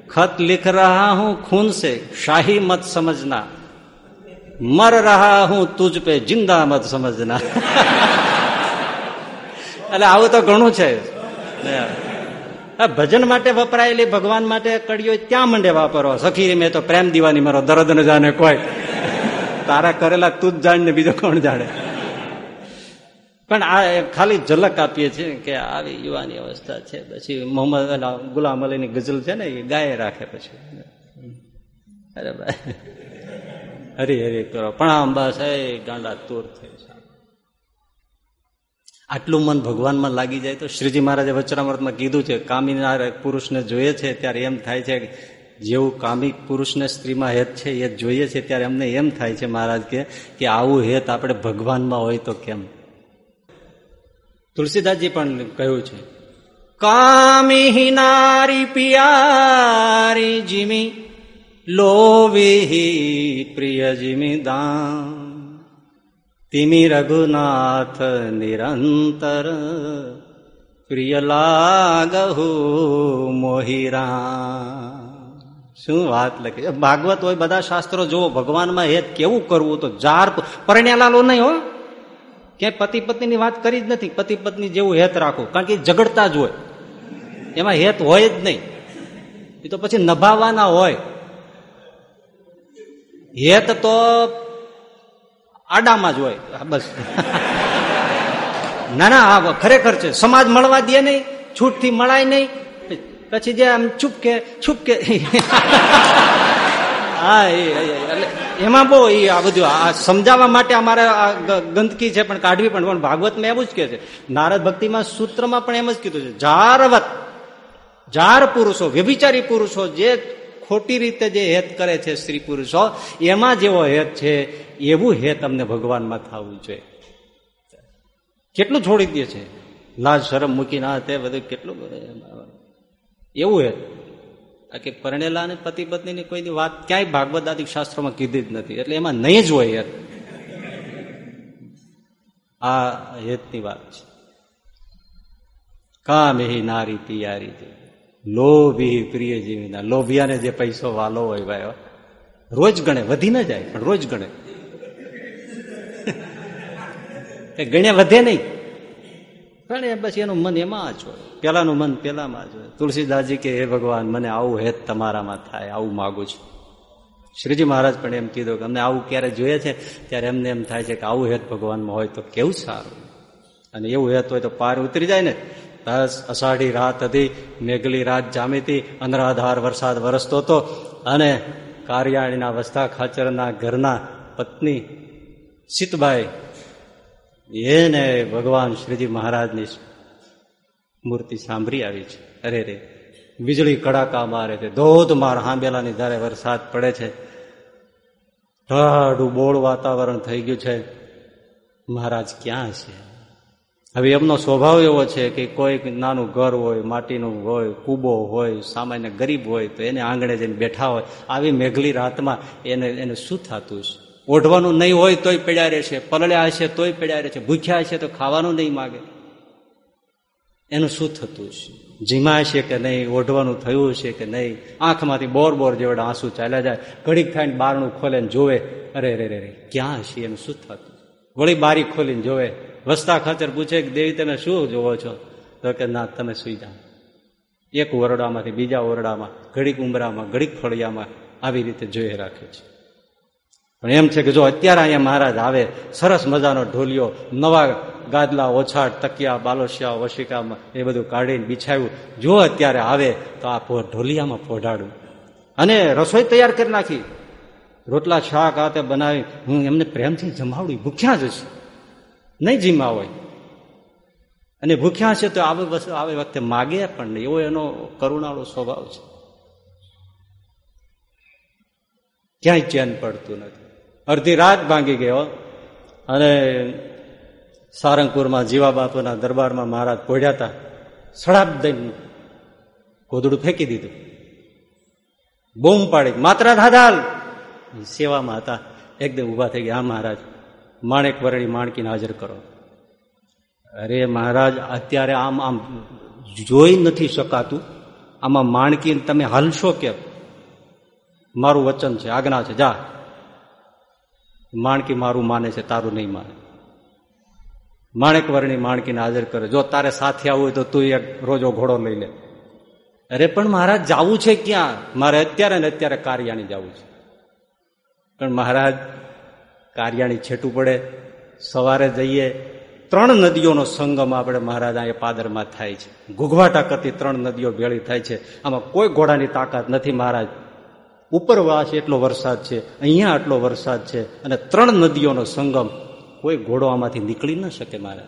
ખત લિખ રહા હું ખૂન છે શાહી મત સમજના. મર રહા હું તુજ પે જિંદા મત સમજના એટલે આવું તો ઘણું છે. ભજન માટે વપરાયેલી, ભગવાન માટે કડીઓ ત્યાં મંડે વાપરવા સખી મેં તો પ્રેમ દીવાની, મારો દરદ ન જાણે કોઈ. તારા કરેલા તું જ જાણે બીજો કોણ જાણે? પણ આ ખાલી ઝલક આપીએ છીએ કે આવી યુવાની અવસ્થા છે. પછી મોહમ્મદ ગુલામ અલીની ગઝલ છે ને, એ ગાય રાખે પછી. અરે ભાઈ. હરી હરી કરો. પણ બસ એ ગાંડા તૂર થઈ આટલું મન ભગવાનમાં લાગી જાય તો શ્રીજી મહારાજે વચરામૃતમાં કીધું છે, કામીનાર પુરુષને જોઈએ છે ત્યારે એમ થાય છે જેવું કામી પુરુષને સ્ત્રીમાં હેત છે એ જોઈએ છે ત્યારે અમને એમ થાય છે મહારાજ કે આવું હેત આપણે ભગવાનમાં હોય તો કેમ? તુલસીદાસજી પણ કહ્યું છે, કામી નારી પિયારી જીમી લોવી પ્રિય જીમી દામ તિમી રઘુનાથ નિરંતર પ્રિય લાગહુ મોહિરા શું વાત લખી? ભાગવત હોય, બધા શાસ્ત્રો જુઓ, ભગવાનમાં હેત કેવું કરવું તો જાર પરણ્યાલાલો નહીં હો. ક્યાંય પતિ પત્નીની વાત કરી જ નથી. પતિ પત્ની જેવું હેત રાખો. કારણ કે ઝઘડતા જ હોય. એમાં હેત હોય જ નહીં. એ તો પછી નભાવવાના હોય. હેત તો આડામાં જ હોય. બસ. ના ના, હા ખરેખર છે. સમાજ મળવા દે નહીં, છૂટથી મળાય નહીં. પછી જે આમ છૂપકે છૂપકે હા એટલે એમાં બહુ એ આ બધું, આ સમજાવવા માટે અમારે ગંદકી છે, પણ કાઢવી પણ પણ ભાગવતમાં એવું જ કે છે. નારદ ભક્તિમાં સૂત્રમાં પણ એમ જ કીધું છે. જારવત, જાર પુરુષો, વ્યભિચારી પુરુષો જે ખોટી રીતે જે હેત કરે છે સ્ત્રી પુરુષો, એમાં જેવો હેત છે, એવું હેત અમને ભગવાનમાં થવું જોઈએ. કેટલું છોડી દે છે? લાજ શરમ મૂકી ના તે બધું કેટલું એવું હેત. કે પરણેલા અને પતિ પત્નીની કોઈની વાત ક્યાંય ભાગવત આદિક શાસ્ત્રોમાં કીધી જ નથી. એટલે એમાં નહીં જ હોય હેત. આ હેતની વાત છે. કામ એ નારી પિયારી લોભી, પ્રિય જીવીના. લોભિયાને જે પૈસો વાલો હોય ભાઈ રોજ ગણે, વધી ના જાય, પણ રોજ ગણે. ગણ્યા વધે નહીં. પણ એ પછી એનું મન એમાં જ હોય. પેલાનું મન પેલામાં જ હોય. તુલસીદાસજી કે, હે ભગવાન, મને આવું હેત તમારામાં થાય, આવું માગું છું. શ્રીજી મહારાજ પણ એમ કીધું કે, અમને આવું ક્યારે જોઈએ છે? ત્યારે એમને એમ થાય છે કે, આવું હેત ભગવાનમાં હોય તો કેવું સારું? અને એવું હેત હોય તો પાર ઉતરી જાય ને. બસ અષાઢી રાત હતી, મેઘલી રાત જામીતી અનરાધાર વરસાદ વરસતો હતો અને કારિયાણીના વસ્તા ખાચરના ઘરના પત્ની સીતબાઈ, એને ભગવાન શ્રીજી મહારાજની મૂર્તિ સાંભળી આવી છે. અરે રે, વીજળી કડાકા મારે છે ધોધમાર હાંબેલાની ધારે વરસાદ પડે છે. ઢાઢું બોળ વાતાવરણ થઈ ગયું છે. મહારાજ ક્યાં છે? હવે એમનો સ્વભાવ એવો છે કે કોઈક નાનું ઘર હોય, માટીનું હોય, કૂબો હોય, સામાન્ય ગરીબ હોય, તો એને આંગણે જઈને બેઠા હોય. આવી મેઘલી રાતમાં એને એને શું થતું છે? ઓઢવાનું નહીં હોય તોય પડ્યા રહેશે, પલળ્યા હશે તોય પડ્યા રહેશે, ભૂખ્યા હશે તો ખાવાનું નહીં માગે. એનું શું થતું છે? જીમા છે કે નહીં? ઓઢવાનું થયું છે કે નહીં? આંખમાંથી બોર બોર જેવડા આંસુ ચાલ્યા જાય. ઘડીક થઈને બારણું ખોલે જોવે, અરે રે રે ક્યાં હશે? એનું શું થતું વળી બારી ખોલીને જોવે વસ્તા ખાતર પૂછે કે, દેવી, તમે શું જોવો છો? તો કે, ના, તમે સુઈ જાઓ. એક ઓરડામાંથી, બીજા ઓરડામાં, ઘડીક ઉમરામાં ઘડીક ફળિયામાં આવી રીતે જોઈ રાખે છે. પણ એમ છે કે જો અત્યારે અહીંયા મહારાજ આવે, સરસ મજાનો ઢોલિયો, નવા ગાદલા, ઓછાટ, તકિયા, બાલોશિયા વશિકામાં એ બધું કાઢીને બિછાવ્યું. જો અત્યારે આવે, તો આ ઢોલિયામાં પોઢાડું અને રસોઈ તૈયાર કરી નાખી. રોટલા શાક આ બનાવી. હું એમને પ્રેમથી જમાવડી ભૂખ્યા જ છે નહીં જીમા હોય. અને ભૂખ્યા છે તો આવે આવે વખતે માગે પણ નહીં. એવો એનો કરુણાળો સ્વભાવ છે. ક્યાંય ચેન પડતું નથી. અડધી રાત ભાંગી ગયો અને સારંગપુરમાં જીવા બાપુના દરબારમાં મહારાજ પોઢ્યા હતા સડાપ દઈને ગોદડું ફેંકી દીધું. બૂમ પાડી. માત્ર ધાધાલ સેવામાં હતા. એકદમ ઊભા થઈ ગયા. હા, મહારાજ. માણેક વરણી માણકીને હાજર કરો. અરે મહારાજ, અત્યારે આમ આમ જોઈ નથી શકાતું. આમાં માણકીને તમે હાલશો કેમ? મારું વચન છે, આજ્ઞા છે, જા. માણકી મારું માને છે, તારું નહીં માને. માણેક વર્ણી માણકીને હાજર કરે. જો તારે સાથે આવવું હોય તો તું એક રોજો ઘોડો લઈ લે. અરે પણ મહારાજ, જવું છે ક્યાં? મારે અત્યારે ને અત્યારે કાર્યાણી જવું છે. પણ મહારાજ કારિયાણી છેટું પડે. સવારે જઈએ, ત્રણ નદીઓનો સંગમ આપણે મહારાજ અહીંયા પાદરમાં થાય છે. ઘૂઘવાટા કરતી ત્રણ નદીઓ ભેળી થાય છે. આમાં કોઈ ઘોડાની તાકાત નથી મહારાજ. ઉપરવાસ એટલો વરસાદ છે, અહીંયા આટલો વરસાદ છે, અને ત્રણ નદીઓનો સંગમ કોઈ ઘોડો આમાંથી નીકળી ન શકે મહારાજ.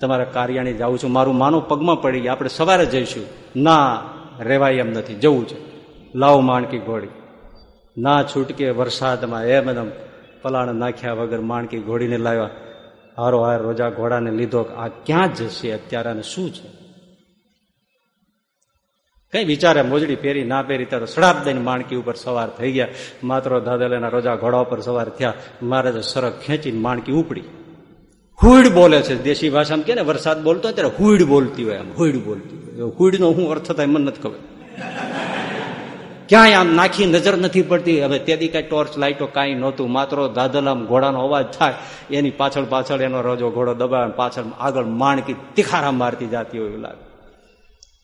તમારા કાર્યાણી જાઉં છું. મારું માનું પગમાં પડી ગયા. આપણે સવારે જઈશું. ના, રેવાય એમ નથી. જવું છે. લાવ માણકી ઘોડી. ના છૂટકે વરસાદમાં. એમ એમ. પલાણ નાખ્યા વગર માણકી ઘોડીને લાવ્યા. હારો હાર રોજા ઘોડાને લીધો આ ક્યાં જશે અત્યારે અને શું છે? કઈ વિચારે મોજડી પહેરી, ના પહેરી, ત્યારે સડાપ દઈને માણકી ઉપર સવાર થઈ ગયા. માત્ર દાદલેના રોજા ઘોડા ઉપર સવાર થયા. મહારાજે સરક ખેંચીને માણકી ઉપડી. હુઈડ બોલે છે. દેશી ભાષામાં કે ને વરસાદ બોલતો હોય ત્યારે હુઈડ બોલતી હોય આમ હુઈડ બોલતી હોય. હુઈડનો હું અર્થ થાય મને નથી ખબર. ક્યાંય આમ નાખી નજર નથી પડતી. હવે તેથી કઈ ટોર્ચ લાઇટો કાંઈ નહોતું. માત્ર દાદલામ ઘોડાનો અવાજ થાય. એની પાછળ પાછળ એનો રોજો ઘોડો દબાવે પાછળ આગળ માણકી તિખારા મારતી જાતી હોય લાગે.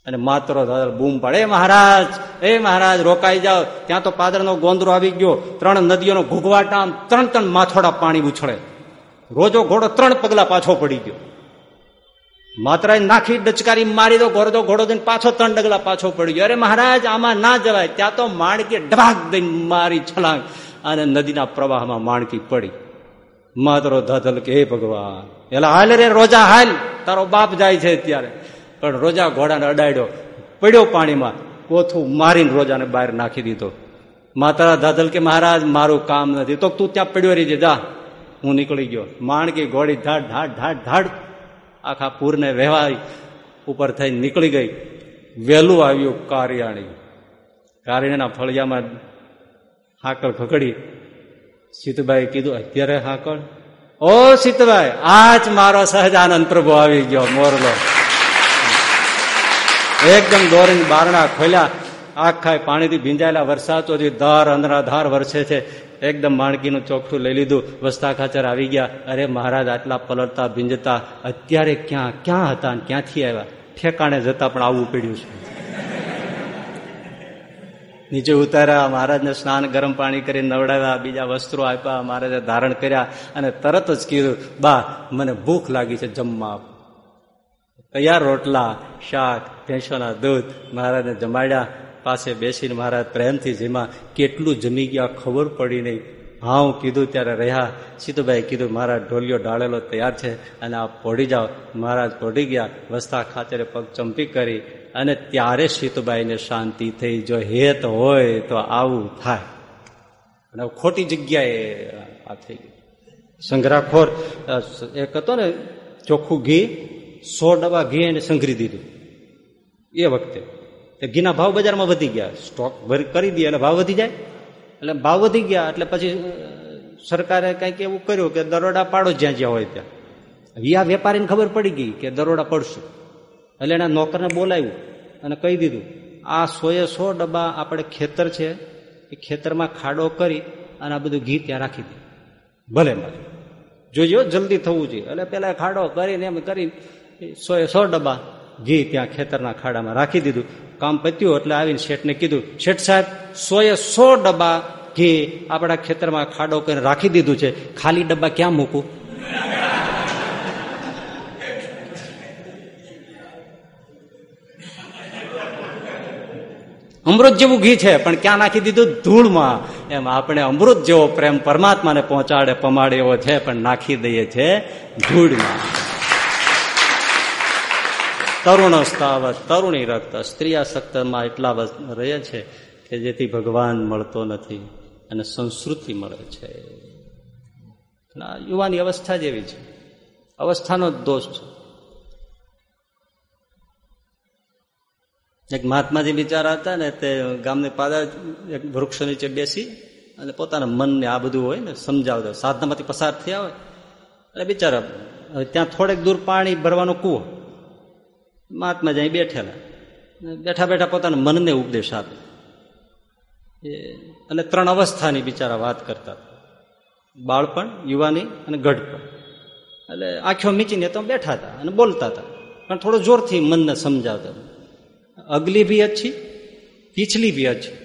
અને માત્ર બૂમ પડે, એ મહારાજ એ મહારાજ, રોકાઈ જાઓ. ત્યાં તો પાદરનો ગોંદરો આવી ગયો. ત્રણ નદીઓનો ઘૂઘવાટા ત્રણ ત્રણ માથોડા પાણી ઉછળે. રોજો ઘોડો ત્રણ પગલા પાછો પડી ગયો. માત્ર નાખી ડચકારી મારી દો, ઘોડો ઘોડો દઈને પાછો ત્રણ ડગલા પાછો પડી ગયો અરે મહારાજ, આમાં ના જવાય. ત્યાં તો માણકી ડબાક દઈને મારી છલાંગ અને નદીના પ્રવાહમાં માણકી પડી. માત્ર ધધલ કે, હે ભગવાન એટલે હાલ રે, રોજા હાલ. તારો બાપ જાય છે ત્યારે પણ રોજા ઘોડાને અડાડ્યો. પડ્યો પાણીમાં. કોથું મારીને રોજાને બહાર નાખી દીધો. માતા ધાધલ કે, મહારાજ, મારું કામ નથી. તો તું ત્યાં પડ્યો રહી જા. હું નીકળી ગયો. માણકી ઘોડી ધાડ ધાડ ધાડ ધાડ આખા પૂરને વહેવાય ઉપર થઈ નીકળી ગઈ. વહેલું આવ્યું કારિયાણી. કારિયાણીના ફળિયામાં હાકળ ખકડી સીતભાઈ કીધું, અત્યારે હાકળ. ઓ સીતભાઈ, આજ મારો સહજાનંદ પ્રભુ આવી ગયો, મોરલો. એકદમ દોરીને બારણા ખોલ્યા. આખા પાણીથી ભીંજાયેલા વરસાદ તો ધાર અંધરાધાર વરસે છે. એકદમ માણકીનું ચોખ્ખું લઈ લીધું. વસ્તા ખાચર આવી ગયા. અરે મહારાજ, આટલા પલળતા, ભીંજતા, અત્યારે ક્યાં ક્યાં હતા ક્યાંથી આવ્યા? ઠેકાણે જતા પણ આવવું પડ્યું છે. નીચે ઉતાર્યા, મહારાજને સ્નાન, ગરમ પાણી કરી નવડાવ્યા, બીજા વસ્ત્રો આપ્યા, મહારાજે ધારણ કર્યા અને તરત જ કીધું, બા, મને ભૂખ લાગી છે, જમવા તૈયાર રોટલા, શાક, ભેંસોના દૂધ મહારાજને જમાડ્યા. પાસે બેસીને મહારાજ પ્રેમથી જેમાં કેટલું જમી ગયા, ખબર પડી નહીં. હાઉ કીધું ત્યારે રહ્યા. સીતુભાઈ કીધું મારા ઢોલિયો ડાળેલો તૈયાર છે અને આપ પોડી જાઓ. મહારાજ પોડી ગયા, વસ્તા ખાતરે પગ ચંપી કરી અને ત્યારે સીતુભાઈને શાંતિ થઈ. જો હેત હોય તો આવું થાય. અને ખોટી જગ્યાએ આ થઈ ગયું. સંગ્રહખોર એક હતો ને ચોખ્ખું ઘી, સો ડબ્બા ઘી એને સંઘરી દીધું. એ વખતે. ઘીના ભાવ બજારમાં વધી ગયા. સ્ટોક કરી દે એટલે ભાવ વધી જાય. એટલે ભાવ વધી ગયા એટલે પછી સરકારે કંઈક એવું કર્યું કે દરોડા પાડો જ્યાં જ્યાં હોય ત્યાં. આ વેપારીને ખબર પડી ગઈ કે દરોડા પડશું. એટલે એના નોકરને બોલાવ્યું અને કહી દીધું, આ સોએ સો ડબ્બા આપણે ખેતર છે, એ ખેતરમાં ખાડો કરી અને આ બધું ઘી ત્યાં રાખી દે. ભલે મારે. જોજો, જલ્દી થવું જોઈએ. એટલે પેલા ખાડો કરીને એમ કરી સો એ સો ડબ્બા ઘી ત્યાં ખેતરના ખાડામાં રાખી દીધું. કામ પત્યું એટલે આવીને શેઠને કીધું, શેઠ સાહેબ સો એ સો ડબ્બા ઘી આપણા ખેતરમાં ખાડો કરીને રાખી દીધું છે. ખાલી ડબ્બા ક્યાં મૂકું? અમૃત જેવું ઘી છે, પણ ક્યાં નાખી દીધું? ધૂળમાં. એમ આપણે અમૃત જેવો પ્રેમ પરમાત્માને પહોંચાડે, પમાડે એવો છે, પણ નાખી દઈએ છે ધૂળમાં. તરુણ સ્થાવત તરુણી રક્ત. સ્ત્રીયાસક્તમાં એટલા રહે છે કે જેથી ભગવાન મળતો નથી અને સંસ્કૃતિ મળે છે. યુવાની અવસ્થા જેવી છે. અવસ્થાનો જ દોષ છે. એક મહાત્માજી બિચારા હતા ને તે ગામની પાદા એક વૃક્ષ નીચે બેસી અને પોતાના મનને આ બધું હોય ને સમજાવતા સાધનામાંથી પસાર થયા હોય. અને બિચારા ત્યાં થોડેક દૂર પાણી ભરવાનો કૂવો. મહાત્મા જાય બેઠેલા. બેઠા બેઠા પોતાના મનને ઉપદેશ આપે. અને ત્રણ અવસ્થાની બિચારા વાત કરતા બાળપણ, યુવાની અને ગઢપણ એટલે આંખો મીચીને તો બેઠા હતા અને બોલતા હતા. પણ થોડો જોરથી મનને સમજાવતા અગલી ભી અચ્છી, પીછલી ભી અચ્છી.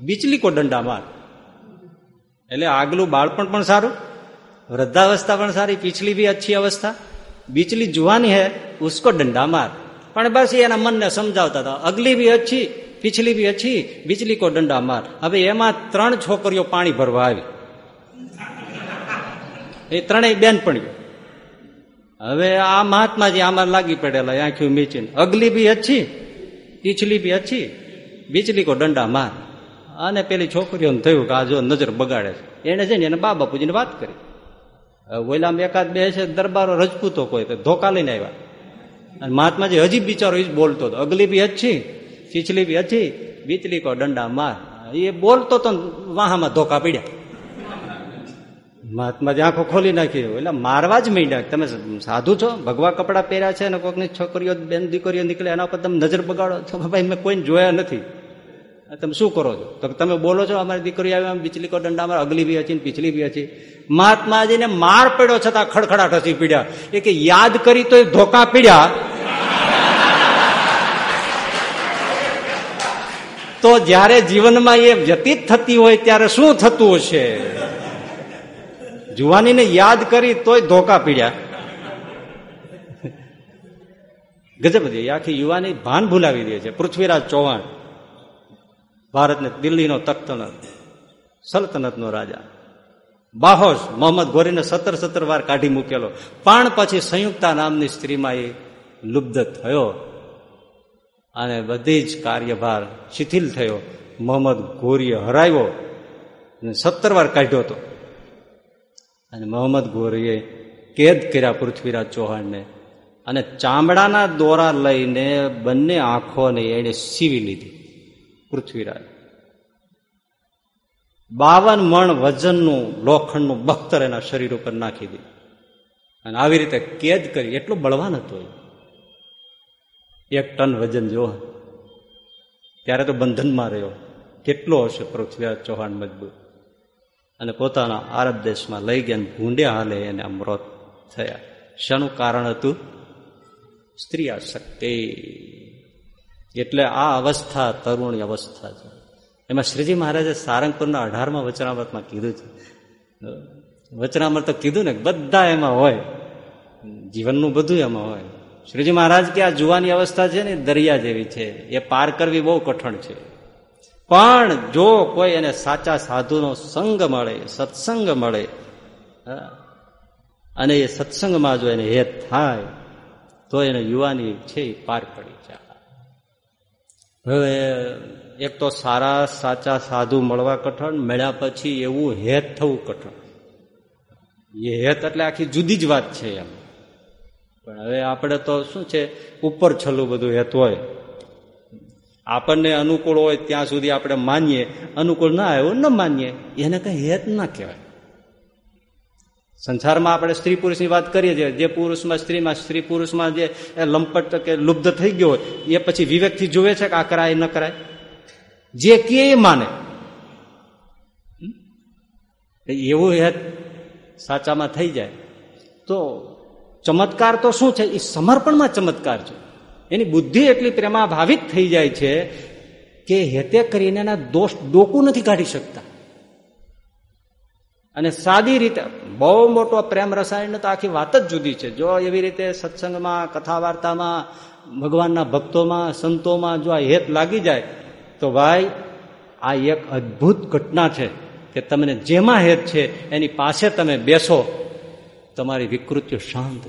બીચલી કો દંડા માર. એટલે આગલું બાળપણ પણ સારું, વૃદ્ધાવસ્થા પણ સારી, પીછલી ભી અચ્છી અવસ્થા. બીચલી જુવાની હે, ઉસકો દંડા માર. પણ બસ એના મનને સમજાવતા હતા. અગલી બી અચ્છી, પીછલી બી અચ્છી બીચલી કો દંડા માર. હવે એમાં ત્રણ છોકરીઓ પાણી ભરવા આવી. એ ત્રણેય બેનપણીઓ. હવે આ મહાત્માજી આમાં લાગી પડેલા આંખ્યું મીચીને. અગલી બી અચ્છી, પીછલી બી અચ્છી બીચલી કો દંડા માર. અને પેલી છોકરીઓને થયું કે આ જો નજર બગાડે છે. એને ને એને બા બાપુજીને વાત કરી. ઓલામાં એકાદ બે છે, દરબારો રજપૂતો કોઈ ધોકા લઈને આવ્યા. અને મહાત્માજી હજી બિચારો એ જ બોલતો હતો. અગલી બી હજી ચીચલી બી હજી બીચલી કો દંડા માર. એ બોલતો તો વાહામાં ધોકા પીડ્યા. મહાત્માજી આંખો ખોલી નાખી. એટલે મારવા જ માંડ્યા. તમે સાધુ છો, ભગવા કપડા પહેર્યા છે અને કોઈકની છોકરીઓ, બેન દીકરીઓ નીકળે એના પર તમે નજર બગાડો તો ભાઈ, મેં કોઈને જોયા નથી. તમે શું કરો છો? તો તમે બોલો છો, અમારી દીકરી આવી બીચલી કો દંડા અમારે અગલી બી હતી પીછલી બી હતી મહાત્માજીને માર પડ્યો છતાં ખડખડાટ હસી પીડ્યા. એ કે યાદ કરી તો ધોકા પીડ્યા. તો જ્યારે જીવનમાં એ વ્યતીત થતી હોય ત્યારે શું થતું હશે? જુવાનીને યાદ કરી તોય ધોકા પીડ્યા. ગજબ આખી યુવાની ભાન ભૂલાવી દે છે. પૃથ્વીરાજ ચૌહાણ. ભારતને દિલ્હીનો તખ્તનત સલ્તનતનો રાજા. બાહોશ મોહમ્મદ ગોરીને સત્તર સત્તર વાર કાઢી મૂકેલો. પણ પછી સંયુક્તા નામની સ્ત્રીમાં એ લુબ્ધ થયો અને બધી જ કાર્યભાર શિથિલ થયો. મોહમ્મદ ગોરીએ હરાવ્યો સત્તર વાર કાઢ્યો હતો. અને મોહમ્મદ ગોરીએ કેદ કર્યા પૃથ્વીરાજ ચૌહાણને અને ચામડાના દોરા લઈને બંને આંખોને એણે સીવી લીધી. પૃથ્વીરાજ. બાવન મણ વજનનું લોખંડનું બખ્તર એના શરીર ઉપર નાખી દીધું. અને આવી રીતે કેદ કરી, એટલું બળવાન હતું એક ટન વજન જો ત્યારે તો બંધનમાં રહ્યો. કેટલો હશે પૃથ્વીરાજ ચૌહાણ મજબૂત. અને પોતાના આરબ દેશમાં લઈ ગયા ભૂંડ્યા હાલે એને અમૃત થયા. શાનું કારણ હતું? સ્ત્રી આસક્તિ એટલે આ અવસ્થા તરુણી અવસ્થા છે. એમાં શ્રીજી મહારાજે સારંગપુરના અઢારમાં વચનામૃતમાં કીધું છે. વચનામૃત તો કીધું ને બધા એમાં હોય. જીવનનું બધું એમાં હોય. શ્રીજી મહારાજ કે આ જુવાની અવસ્થા છે ને, દરિયા જેવી છે. એ પાર કરવી બહુ કઠણ છે. પણ જો કોઈ એને સાચા સાધુનો સંગ મળે, સત્સંગ મળે અને એ સત્સંગમાં જો એને હેત થાય, તો એને યુવાની છે એ પાર પડી જાય. હવે એક તો સારા, સાચા સાધુ મળવા કઠણ, મળ્યા પછી એવું હેત થવું કઠણ. એ હેત એટલે આખી જુદી જ વાત છે એમ. પણ હવે આપણે તો શું છે, ઉપર છેલ્લું બધું હેત હોય. આપણને અનુકૂળ હોય ત્યાં સુધી આપણે માનીએ. અનુકૂળ ના આવ્યું ન માનીએ. એને કઈ હેત ના કહેવાય. સંસારમાં આપણે સ્ત્રી પુરુષની વાત કરીએ છીએ, જે પુરુષમાં સ્ત્રીમાં, સ્ત્રી પુરુષમાં જે લંપટ કે લુબ્ધ થઈ ગયો હોય, એ પછી વિવેકથી જોવે છે કે આ કરાય, ન કરાય? જે કે એ માને. એવું હેત સાચામાં થઈ જાય. તો ચમત્કાર તો શું છે? એ સમર્પણમાં ચમત્કાર છે. એની બુદ્ધિ એટલી પ્રેમાભાવિત થઈ જાય છે કે હેતે કરીને એના દોષ ડોકું નથી કાઢી શકતા. અને સાદી રીતે, બહુ મોટો પ્રેમ રસાયણ તો આખી વાત જ જુદી છે. જો એવી રીતે સત્સંગમાં કથા વાર્તામાં ભગવાનના ભક્તોમાં, સંતોમાં જો આ હેત લાગી જાય, તો ભાઈ, આ એક અદ્ભુત ઘટના છે કે તમને જેમાં હેત છે, એની પાસે તમે બેસો, તમારી વિકૃતિઓ શાંત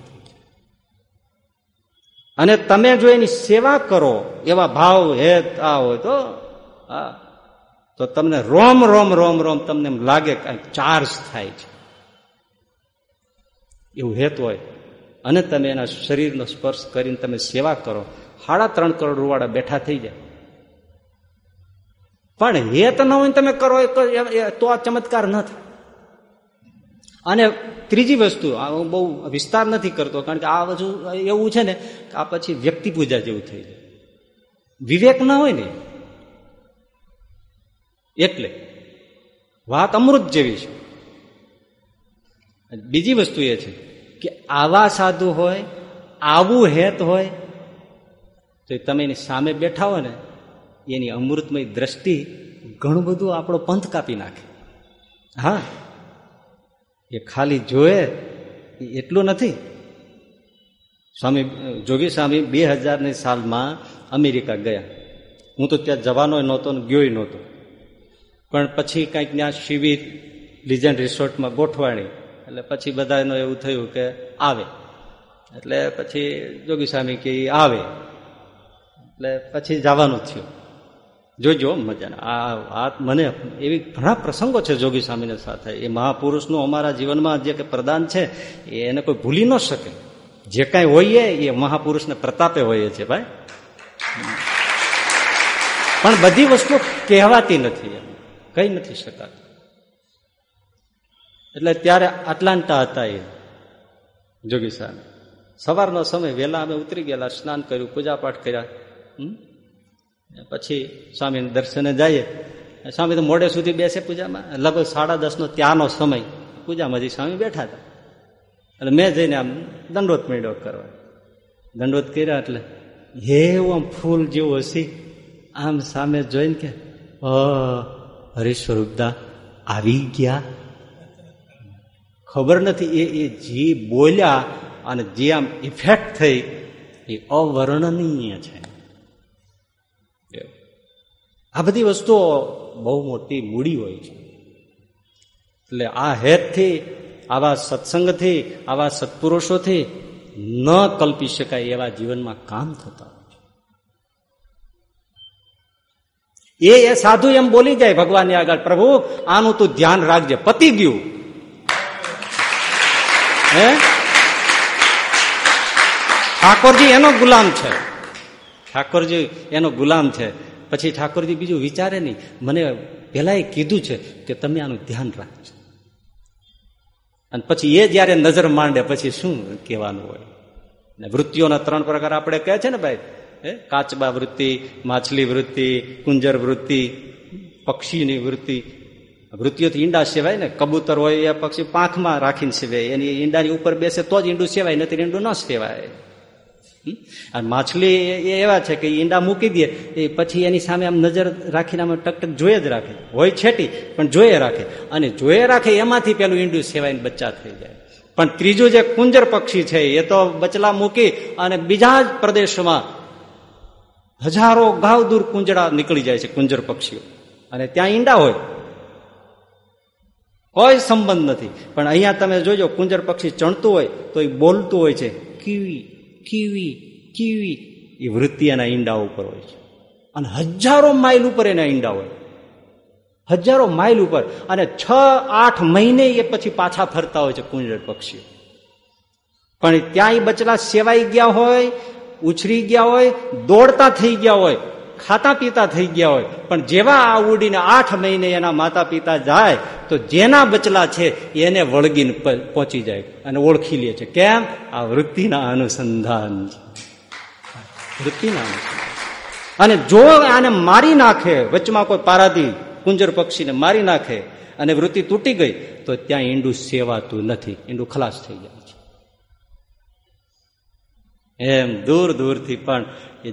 અને તમે જો એની સેવા કરો, એવા ભાવ, હેત, આ હોય તો, હા તો તમને રોમ રોમ રોમ રોમ તમને લાગે કંઈક ચાર્જ થાય છે. એવું હેત હોય. અને તમે એના શરીરનો સ્પર્શ કરીને તમે સેવા કરો. સાડા ત્રણ કરોડ રૂવાડા બેઠા થઈ જાય. પણ હેત ન હોય તમે કરો તો આ ચમત્કાર ન થાય. અને ત્રીજી વસ્તુ હું બહુ વિસ્તાર નથી કરતો, કારણ કે આ બધું એવું છે ને આ પછી વ્યક્તિ પૂજા જેવું થઈ જાય. વિવેક ના હોય ને. એટલે વાત અમૃત જેવી છે. બીજી વસ્તુ એ છે કે આવા સાધુ હોય, આવું હેત હોય, તો તમે એની સામે બેઠા હોય ને, એની અમૃતમય દ્રષ્ટિ ઘણું બધું આપણો પંથ કાપી નાખે. હા, એ ખાલી જોયે એટલું નથી. સ્વામી, જોગી સ્વામી બે હજારની સાલમાં અમેરિકા ગયા. હું તો ત્યાં જવાનો નહોતો ને ગયો નહોતો. પણ પછી કંઈક ત્યાં શિબિર લિજન્ડ રિસોર્ટમાં ગોઠવાણી. એટલે પછી બધાનું એવું થયું કે આવે. એટલે પછી જોગી સ્વામી કે આવે. એટલે પછી જવાનું થયું. જોજો મજા આ વાત મને એવી ઘણા પ્રસંગો છે જોગી સ્વામીને સાથે. એ મહાપુરુષનું અમારા જીવનમાં જે પ્રદાન છે એને કોઈ ભૂલી ન શકે. જે કાંઈ હોઈએ, એ મહાપુરુષને પ્રતાપે હોઈએ છે ભાઈ. પણ બધી વસ્તુ કહેવાતી નથી એમ. કઈ નથી શકાતું. એટલે ત્યારે આટલાન્ટા હતા એ. જોગી સાહેબ. સવારનો સમય વહેલા અમે ઉતરી ગયેલા સ્નાન કર્યું પૂજાપાઠ કર્યા. પછી સ્વામીને દર્શને જઈએ. સ્વામી તો મોડે સુધી બેસે પૂજામાં. લગભગ સાડા દસનો ત્યાંનો સમય. પૂજામાં જઈ સ્વામી બેઠા હતા. એટલે મેં જઈને આમ દંડોત મેળો કરવા. દંડોત કર્યા એટલે હે આમ ફૂલ જેવું હસી આમ સામે જોઈને કે હરિસ્વરૂપદા આવી ગયા. ખબર નથી એ એ જે બોલ્યા અને જે આમ ઇફેક્ટ થઈ, એ અવર્ણનીય છે. આ બધી વસ્તુઓ બહુ મોટી મૂડી હોય છે. એટલે આ હેતથી, આવા સત્સંગથી, આવા સત્પુરુષોથી ન કલ્પી શકાય એવા જીવનમાં કામ થતા એ એ સાધુ એમ બોલી જાય ભગવાનની આગળ, પ્રભુ, આનું તું ધ્યાન રાખજે. પતી ગયું. હે? ઠાકોરજી એનો ગુલામ છે. ઠાકોરજી એનો ગુલામ છે. પછી ઠાકોરજી બીજું વિચારે નહીં. મને પેલા એ કીધું છે કે તમે આનું ધ્યાન રાખજો. અને પછી એ જયારે નજર માંડે, પછી શું કહેવાનું હોય? ને વૃત્તિઓના ત્રણ પ્રકાર આપણે કહે છે ને ભાઈ કાચબા વૃત્તિ, માછલી વૃત્તિ કુંજર વૃત્તિ, પક્ષીની વૃત્તિ. વૃત્તિઓથી ઈંડા સેવાય ને? કબૂતર હોય એ પક્ષી પાંખમાં રાખીને સેવાય. એની ઈંડાની ઉપર બેસે તો જ ઈંડું સેવાય નથી ઈંડું ન સેવાય. અને માછલી એવા છે કે ઈંડા મૂકી દે, એ પછી એની સામે આમ નજર રાખીને આમ ટકટક જોઈએ જ રાખે. હોય છેટી, પણ જોઈએ રાખે. અને જોઈએ રાખે એમાંથી પેલું ઈંડું સેવાઈને બચ્ચા થઈ જાય. પણ ત્રીજું જે કુંજર પક્ષી છે, એ તો બચલા મૂકી અને બીજા જ પ્રદેશમાં હજારો ગાવ દૂર કુંજડા નીકળી જાય છે કુંજર પક્ષીઓ. અને ત્યાં ઈંડા હોય. કોઈ સંબંધ નથી. પણ અહીંયા તમે જોજો, કુંજર પક્ષી ચણતું હોય, તો એ બોલતું હોય છે. Kiwi kiwi kiwi. એ વૃત્તિ એના ઈંડા ઉપર હોય છે. અને હજારો માઇલ ઉપર એના ઈંડા હોય. હજારો માઇલ ઉપર. અને છ, આઠ મહિને એ પછી પાછા ફરતા હોય છે કુંજર પક્ષીઓ. પણ ત્યાં બચલા સેવાઈ ગયા હોય ઉછરી ગયા હોય, દોડતા થઈ ગયા હોય, ખાતા પીતા થઈ ગયા હોય, પણ જેવા આ ઉડીને આઠ મહિને એના માતા પિતા જાય, તો જેના બચલા છે એને વળગીને પહોંચી જાય અને ઓળખી લે છે. કેમ? આ વૃત્તિના અનુસંધાન વૃત્તિના અને જો આને મારી નાખે, વચમાં કોઈ પારાદી કુંજર પક્ષીને મારી નાખે અને વૃત્તિ તૂટી ગઈ, તો ત્યાં ઈંડું સેવાતું નથી. ઈંડું ખલાસ થઈ જાય. એમ દૂર દૂરથી પણ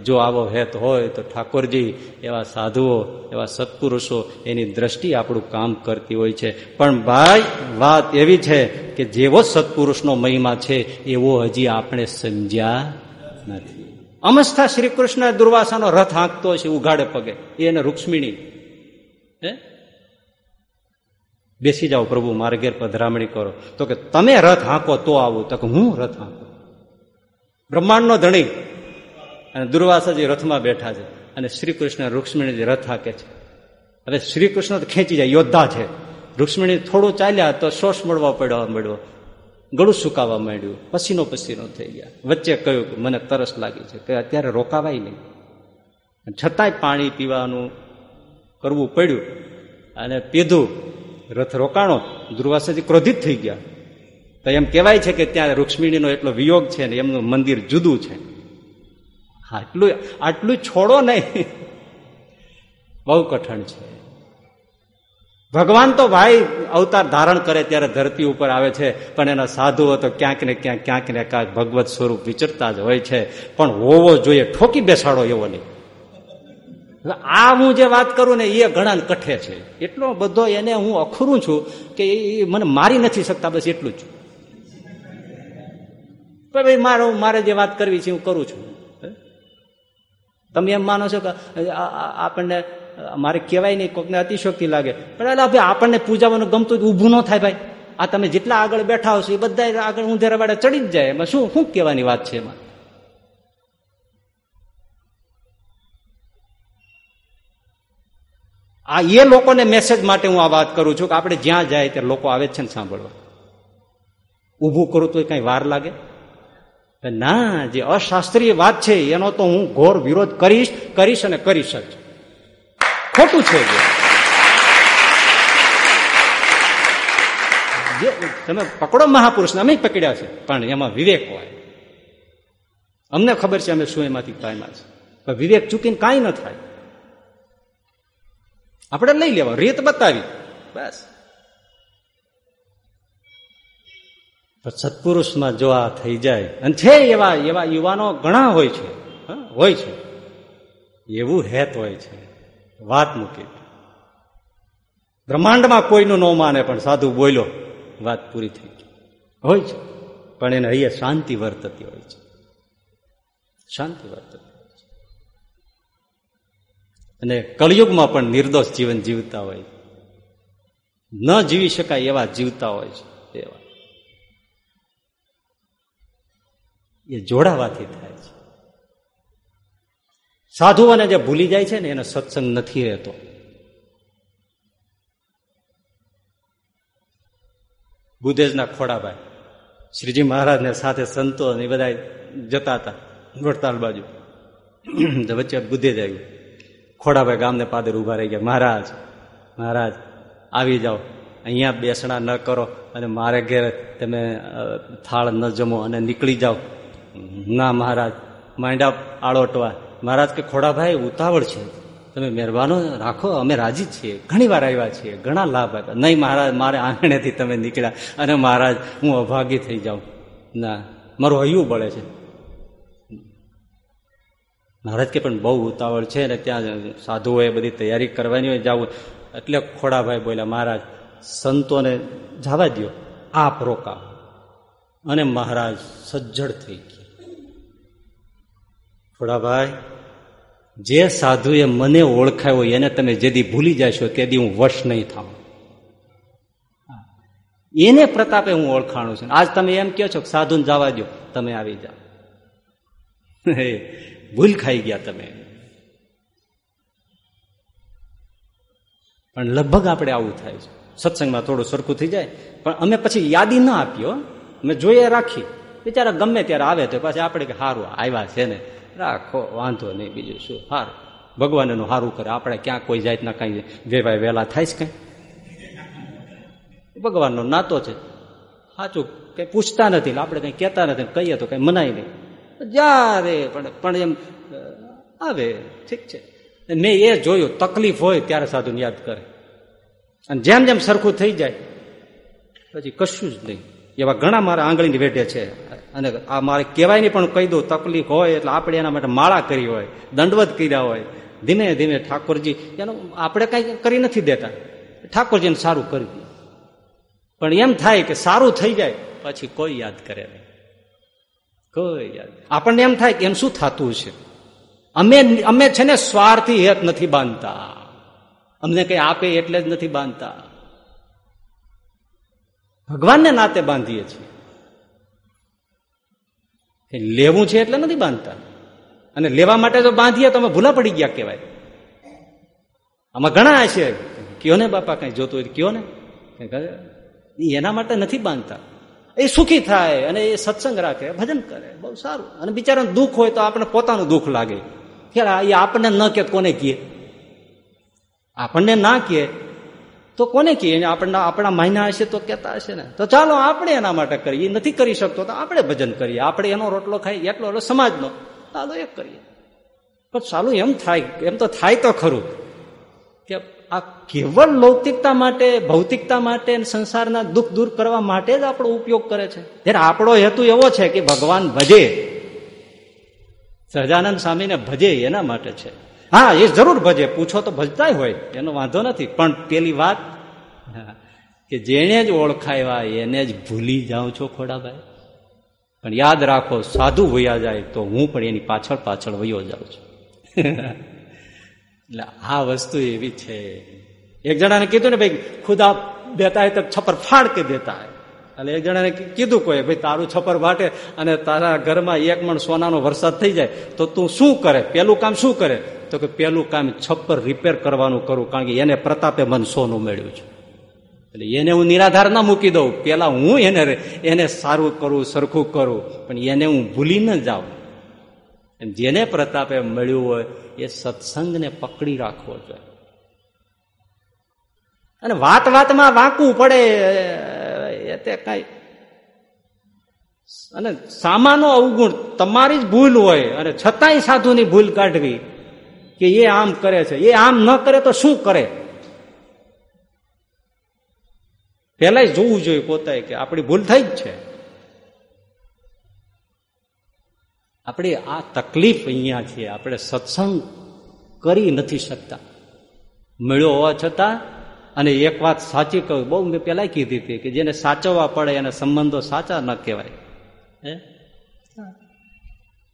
જો આવો હેત હોય તો ઠાકોરજી, એવા સાધુઓ, એવા સત્પુરુષો એની દ્રષ્ટિ આપણું કામ કરતી હોય છે. પણ ભાઈ, વાત એવી છે કે જેવો સત્પુરુષનો મહિમા છે, એવો હજી આપણે સમજ્યા નથી. અમસ્થા શ્રી કૃષ્ણ દુર્વાસાનો રથ હાંકતો છે ઉઘાડે પગે. એને રૂક્ષ્મિણી હે? બેસી જાઓ પ્રભુ મારે ઘેર પધરામણી કરો. તો કે તમે રથ હાંકો તો આવું. તો કે હું રથ હાંકો બ્રહ્માંડનો ધણી. અને દુર્વાસાજી રથમાં બેઠા છે અને શ્રી કૃષ્ણ રૂક્ષ્મણીજી રથ હાકે છે. હવે શ્રી કૃષ્ણ તો ખેંચી જાય, યોદ્ધા છે. રૂક્ષ્મણી થોડું ચાલ્યા તો શોષ મળવા પડવા મળ્યો. ગળું સુકાવા માંડ્યું. પસીનો પસીનો થઈ ગયા. વચ્ચે કહ્યું કે મને તરસ લાગી છે કે અત્યારે રોકાવાય નહીં. છતાંય પાણી પીવાનું કરવું પડ્યું. અને પીધું. રથ રોકાણો. દુર્વાસાજી ક્રોધિત થઈ ગયા. તો એમ કહેવાય છે કે ત્યાં રૂક્ષ્મિણીનો એટલો વિયોગ છે ને એમનું મંદિર જુદું છે. આટલું આટલું છોડો નહીં. બહુ કઠણ છે. ભગવાન તો ભાઈ અવતાર ધારણ કરે ત્યારે ધરતી ઉપર આવે છે, પણ એના સાધુઓ તો ક્યાંક ને ક્યાંક ક્યાંક ને ક્યાંક ભગવત સ્વરૂપ વિચરતા જ હોય છે, પણ હોવો જોઈએ, ઠોકી બેસાડો એવો નહીં. આ હું જે વાત કરું ને, એ ઘણા કઠે છે. એટલો બધો એને હું અખરું છું કે એ મને મારી નથી શકતા, બસ એટલું જ. ભાઈ મારો મારે જે વાત કરવી છે હું કરું છું. તમે એમ માનો છો કે આપણને મારે કહેવાય નહીં, કોકને અતિશોક્તિ લાગે. પણ એટલે ભાઈ, આપણને પૂજાવાનું ગમતું ઊભું ન થાય ભાઈ. આ તમે જેટલા આગળ બેઠા હશો એ બધા આગળ ઊંધેરા વાળા ચડી જ જાય. એમાં શું શું કહેવાની વાત છે એમાં? આ એ લોકોને મેસેજ માટે હું આ વાત કરું છું કે આપણે જ્યાં જાય ત્યાં લોકો આવે છે ને સાંભળવા. ઊભું કરું તો કઈ વાર લાગે? ના, જે અશાસ્ત્રીય વાત છે, એનો તો હું ઘોર વિરોધ કરીશ કરીશ અને કરીશ જ ખોટું છે જે. તમે પકડો મહાપુરુષને, અમે પકડ્યા છે. પણ એમાં વિવેક હોય. અમને ખબર છે અમે શું એમાંથી પામ્યા છે. પણ વિવેક ચૂકીને કાંઈ ન થાય. આપણે લઈ લેવા, રીત બતાવી. બસ. સત્પુરુષમાં જો આ થઈ જાય, અને છે એવા એવા યુવાનો ઘણા હોય છે હોય છે. એવું હેત હોય છે. વાત મૂકી. બ્રહ્માંડમાં કોઈનું ન માને, પણ સાધુ બોલ્યો, વાત પૂરી થઈ ગઈ. હોય છે. પણ એને અહીંયા શાંતિ વર્તતી હોય છે. શાંતિ વર્તતી અને કળિયુગમાં પણ નિર્દોષ જીવન જીવતા હોય ન જીવી શકાય એવા જીવતા હોય છે એવા. એ જોડાવાથી થાય છે. સાધુઓને જે ભૂલી જાય છે ને, એનો સત્સંગ નથી રહેતો. બુધેજના ખોડાભાઈ શ્રીજી મહારાજને સાથે સંતો એ બધા જતા હતા વડતાલ બાજુ. વચ્ચે બુધેજ આવ્યું. ખોડાભાઈ ગામને પાદર ઊભા રહી ગયા, મહારાજ મહારાજ, આવી જાઓ. અહીંયા બેસણા ન કરો અને મારે ઘેર તમે થાળ ન જમો અને નીકળી જાઓ. ના, મહારાજ. માંડા આળોટવા. મહારાજ કે, ખોડાભાઈ, ઉતાવળ છે. તમે મહેરબાનો રાખો, અમે રાજી છીએ. ઘણી વાર આવ્યા છીએ. ઘણા લાભ આપ્યા. નહીં, મહારાજ, મારે આંગણેથી તમે નીકળ્યા. અને મહારાજ, હું અભાગી થઈ જાઉં. ના, મારું હૈયું બળે છે. મહારાજ કે, પણ બહુ ઉતાવળ છે ને, ત્યાં સાધુઓએ બધી તૈયારી કરવાની હોય, જવું એટલે ખોડાભાઈ બોલ્યા, મહારાજ, સંતોને જવા દો આપ રોકા અને મહારાજ સજ્જડ થઈ ગયા. ખોડાભાઈ જે સાધુએ મને ઓળખાયો એને તમે જેદી ભૂલી જશો તેદી હું વશ નહીં થાઉં. એને પ્રતાપે હું ઓળખાણું છું. આજ તમે એમ કહો છો કે સાધુને જવા દો તમે આવી જાઓ. ભૂલ ખાઈ ગયા તમે. પણ લગભગ આપણે આવું થાય છે. સત્સંગમાં થોડું સરખું થઈ જાય, પણ અમે પછી યાદી ના આપ્યો અમે જોઈએ રાખી. બિચારા ગમે ત્યારે આવે તો પાછી આપણે કે સારું આવ્યા છે ને. રાખો, વાંધો નહીં, બીજું શું? સારું ભગવાન એનું સારું કરે. આપણે ક્યાં કોઈ જાતના કઈ વેવાય વેલા થાય છે કઈ? ભગવાનનો નાતો છે. સાચું કઈ પૂછતા નથી આપણે કઈ કહેતા નથી કહીએ તો કઈ મનાય નહીં. જ્યારે પણ પણ એમ આવે. ઠીક છે. મેં એ જોયું, તકલીફ હોય ત્યારે સાધુને યાદ કરે. અને જેમ જેમ સરખું થઈ જાય, પછી કશું જ નહીં. એવા ઘણા મારા આંગળીની વેઢે છે. અને આ મારે કહેવાય નહીં પણ કહી દઉં, તકલીફ હોય એટલે આપણે એના માટે માળા કરી હોય, દંડવત કર્યા હોય. ધીમે ધીમે ઠાકોરજી, એનું આપણે કઈ કરી નથી દેતા. ઠાકોરજીને સારું કરી દે પણ એમ થાય કે સારું થઈ જાય, પછી કોઈ યાદ કરે નહીં. કોઈ યાદ આપણને એમ થાય કે એમ શું થતું છે અમે અમે છે ને સ્વાર્થી હેત નથી બાંધતા. અમને કઈ આપે એટલે જ નથી બાંધતા. ભગવાનને નાતે બાંધીએ છીએ. લેવું છે એટલે નથી બાંધતા. અને લેવા માટે જો બાંધીએ તો અમે ભૂલા પડી ગયા કહેવાય. આમાં ઘણા છે કયો ને બાપા કઈ જોતું હોય કયો ને? એના માટે નથી બાંધતા. એ સુખી થાય અને એ સત્સંગ રાખે, ભજન કરે, બહુ સારું. અને બિચારાને દુઃખ હોય તો આપણે પોતાનું દુઃખ લાગે. ખેલા, એ આપણને ન કે કોને કીએ આપણને ના કહે. તો કોને કહીએ? આપણને આપણા મહિના હશે તો કહેતા હશે ને. તો ચાલો આપણે એના માટે કરીએ. નથી કરી શકતો તો આપણે ભજન કરીએ. આપણે એનો રોટલો ખાઈ, એટલો એટલો સમાજનો. ચાલો એક કરીએ. પણ ચાલુ એમ થાય, એમ તો થાય તો ખરું કે આ કેવળ લૌકિકતા માટે, ભૌતિકતા માટે સંસારના દુઃખ દૂર કરવા માટે જ આપણો ઉપયોગ કરે છે. જ્યારે આપણો હેતુ એવો છે કે ભગવાન ભજે, સહજાનંદ સ્વામીને ભજે એના માટે છે. હા, એ જરૂર ભજે. પૂછો તો ભજતા હોય. એનો વાંધો નથી. પણ પેલી વાત, કે જેને જ ઓળખાયવા, એને જ ભૂલી જાઉં છો ખોડાભાઈ. પણ યાદ રાખો, સાધુ વયા જાય તો હું પણ એની પાછળ પાછળ વયો જાઉં છું. એટલે આ વસ્તુ એવી છે. એક જણાને કીધું ને, ભાઈ, ખુદા હોય તો છપ્પર ફાડ કે દેતા એટલે એક જણાને કીધું કોઈ, ભાઈ, તારું છપ્પર વાટે અને તારા ઘરમાં એક મણ સોનાનો વરસાદ થઈ જાય તો તું શું કરે? પેલું કામ શું કરે? તો કે પેલું કામ છપ્પર રિપેર કરવાનું કરું, કારણ કે એને પ્રતાપે મન સોનું મળ્યું છે. એટલે એને હું નિરાધાર ના મૂકી દઉં. પેલા હું એને એને સારું કરું, સરખું કરું, પણ એને હું ભૂલી ન જાઉં. જેને પ્રતાપે મળ્યું હોય, એ સત્સંગને પકડી રાખવો જોઈએ. અને વાત વાતમાં વાંકવું પડે, એ તે કઈ. અને સામાનો અવગુણ, તમારી જ ભૂલ હોય, અને છતાંય સાધુની ભૂલ કાઢવી. કે એ આમ કરે છે, એ આમ ન કરે તો શું કરે? પેલા જોવું જોઈએ પોતાએ કે આપણી ભૂલ થઈ જ છે. આપણી આ તકલીફ અહીંયા છે, આપણે સત્સંગ કરી નથી શકતા. મળ્યો હોવા છતાં અને એક વાત સાચી કહું, બહુ મેં પેલા કીધી હતી કે જેને સાચવવા પડે એને સંબંધો સાચા ન કહેવાય. હે?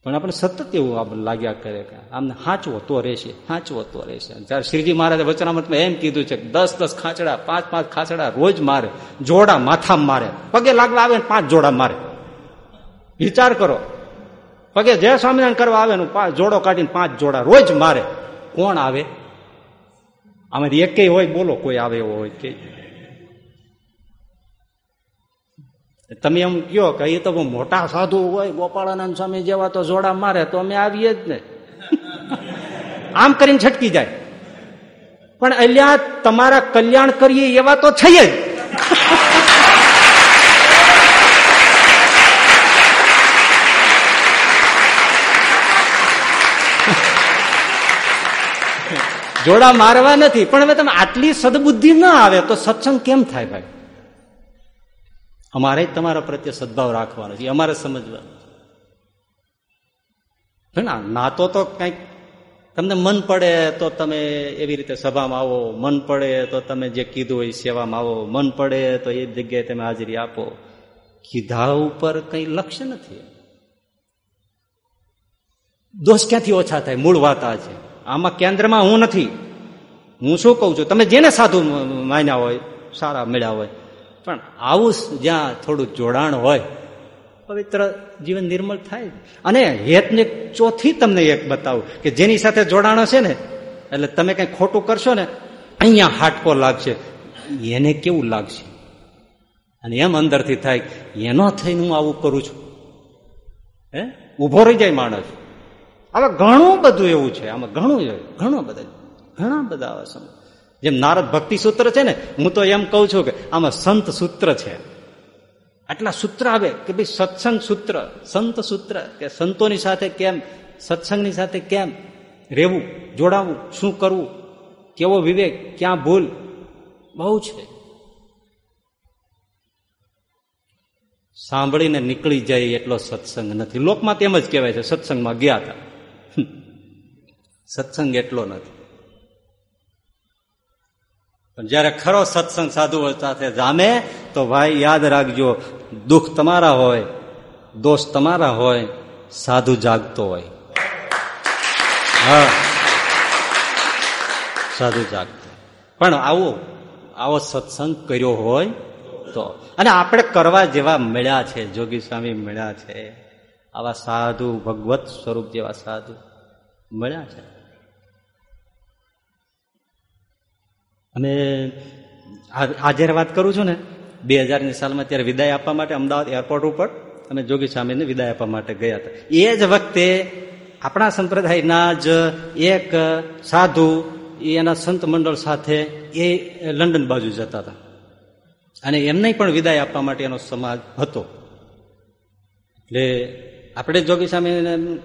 પણ આપણે સતત એવું આપણે લાગ્યા કરે કે આમને હાંચવો તો રહેશે, હાંચવો તો રહેશે. જયારે શ્રીજી મહારાજે વચનામતમાં એમ કીધું છે કે દસ દસ ખાંચડા, પાંચ પાંચ ખાંચડા રોજ મારે, જોડા માથામાં મારે, પગે લાગવા આવે પાંચ જોડા મારે. વિચાર કરો. પગે જય સ્વામિનારાયણ કરવા આવે જોડો કાઢીને પાંચ જોડા રોજ મારે. કોણ આવે? આમાંથી એકે હોય બોલો, કોઈ આવે એવો હોય કે તમે એમ કયો કે એ તો મોટા સાધુ હોય, ગોપાળાનંદ સ્વામી જેવા તો જોડા મારે, તો અમે આવીએ જ ને. આમ કરીને છટકી જાય. પણ અલ્યા, તમારા કલ્યાણ કરીએ એવા તો છે જ. જોડા મારવા નથી, પણ હવે તમે આટલી સદબુદ્ધિ ના આવે, તો સત્સંગ કેમ થાય ભાઈ? અમારે તમારા પ્રત્યે સદભાવ રાખવાનો છે અમારે સમજવાનું ના નાતો તો કંઈક તમને મન પડે તો તમે એવી રીતે સભામાં આવો, મન પડે તો તમે જે કીધું હોય સેવામાં આવો, મન પડે તો એ જગ્યાએ તમે હાજરી આપો. કીધા ઉપર કઈ લક્ષ્ય નથી. દોષ ક્યાંથી ઓછા થાય? મૂળ વાત આ છે. આમાં કેન્દ્રમાં હું નથી. હું શું કઉ છું? તમે જેને સાધુ માન્યા હોય, સારા મળ્યા હોય પણ આવું જ્યાં થોડું જોડાણ હોય, પવિત્ર જીવન નિર્મળ થાય. અને હેતને ચોથી તમને એક બતાવું કે જેની સાથે જોડાણ હશે ને, એટલે તમે કઈ ખોટું કરશો ને, અહીંયા હાટકો લાગશે. એને કેવું લાગશે? અને એમ અંદરથી થાય એનો થઈને હું આવું કરું છું. હે? ઊભો રહી જાય માણસ. હવે ઘણું બધું એવું છે. આમાં ઘણું ઘણું બધા, ઘણા બધા સમય. જેમ નારદ ભક્તિ સૂત્ર છે ને, હું તો એમ કઉ છું કે આમાં સંત સૂત્ર છે. આટલા સૂત્ર આવે કે ભાઈ સત્સંગ સૂત્ર, સંત સૂત્ર, કે સંતોની સાથે કેમ, સત્સંગની સાથે કેમ રહેવું, જોડાવું, શું કરવું, કેવો વિવેક, ક્યાં ભૂલ, બહુ છે. સાંભળીને નીકળી જાય એટલો સત્સંગ નથી. લોકમાં તેમ જ કહેવાય છે, સત્સંગમાં ગયા હતા. સત્સંગ એટલો નથી. પણ જયારે ખરો સત્સંગ સાધુઓ સાથે જામે, તો ભાઈ યાદ રાખજો, દુઃખ તમારા હોય, દોષ તમારા હોય, સાધુ જાગતો હોય. હા. સાધુ જાગતો પણ આવો આવો સત્સંગ કર્યો હોય, તો. અને આપણે કરવા જેવા મળ્યા છે, જોગી સ્વામી મળ્યા છે, આવા સાધુ, ભગવત સ્વરૂપ જેવા સાધુ મળ્યા છે. અને આ જયારે વાત કરું છું ને, બે હજારની સાલમાં ત્યારે વિદાય આપવા માટે અમદાવાદ એરપોર્ટ ઉપર અમે જોગી સ્વામીને વિદાય આપવા માટે ગયા હતા. એ જ વખતે આપણા સંપ્રદાયના જ એક સાધુ એના સંત મંડળ સાથે એ લંડન બાજુ જતા હતા. અને એમને પણ વિદાય આપવા માટે એનો સમાજ હતો. એટલે આપણે જોગી સ્વામી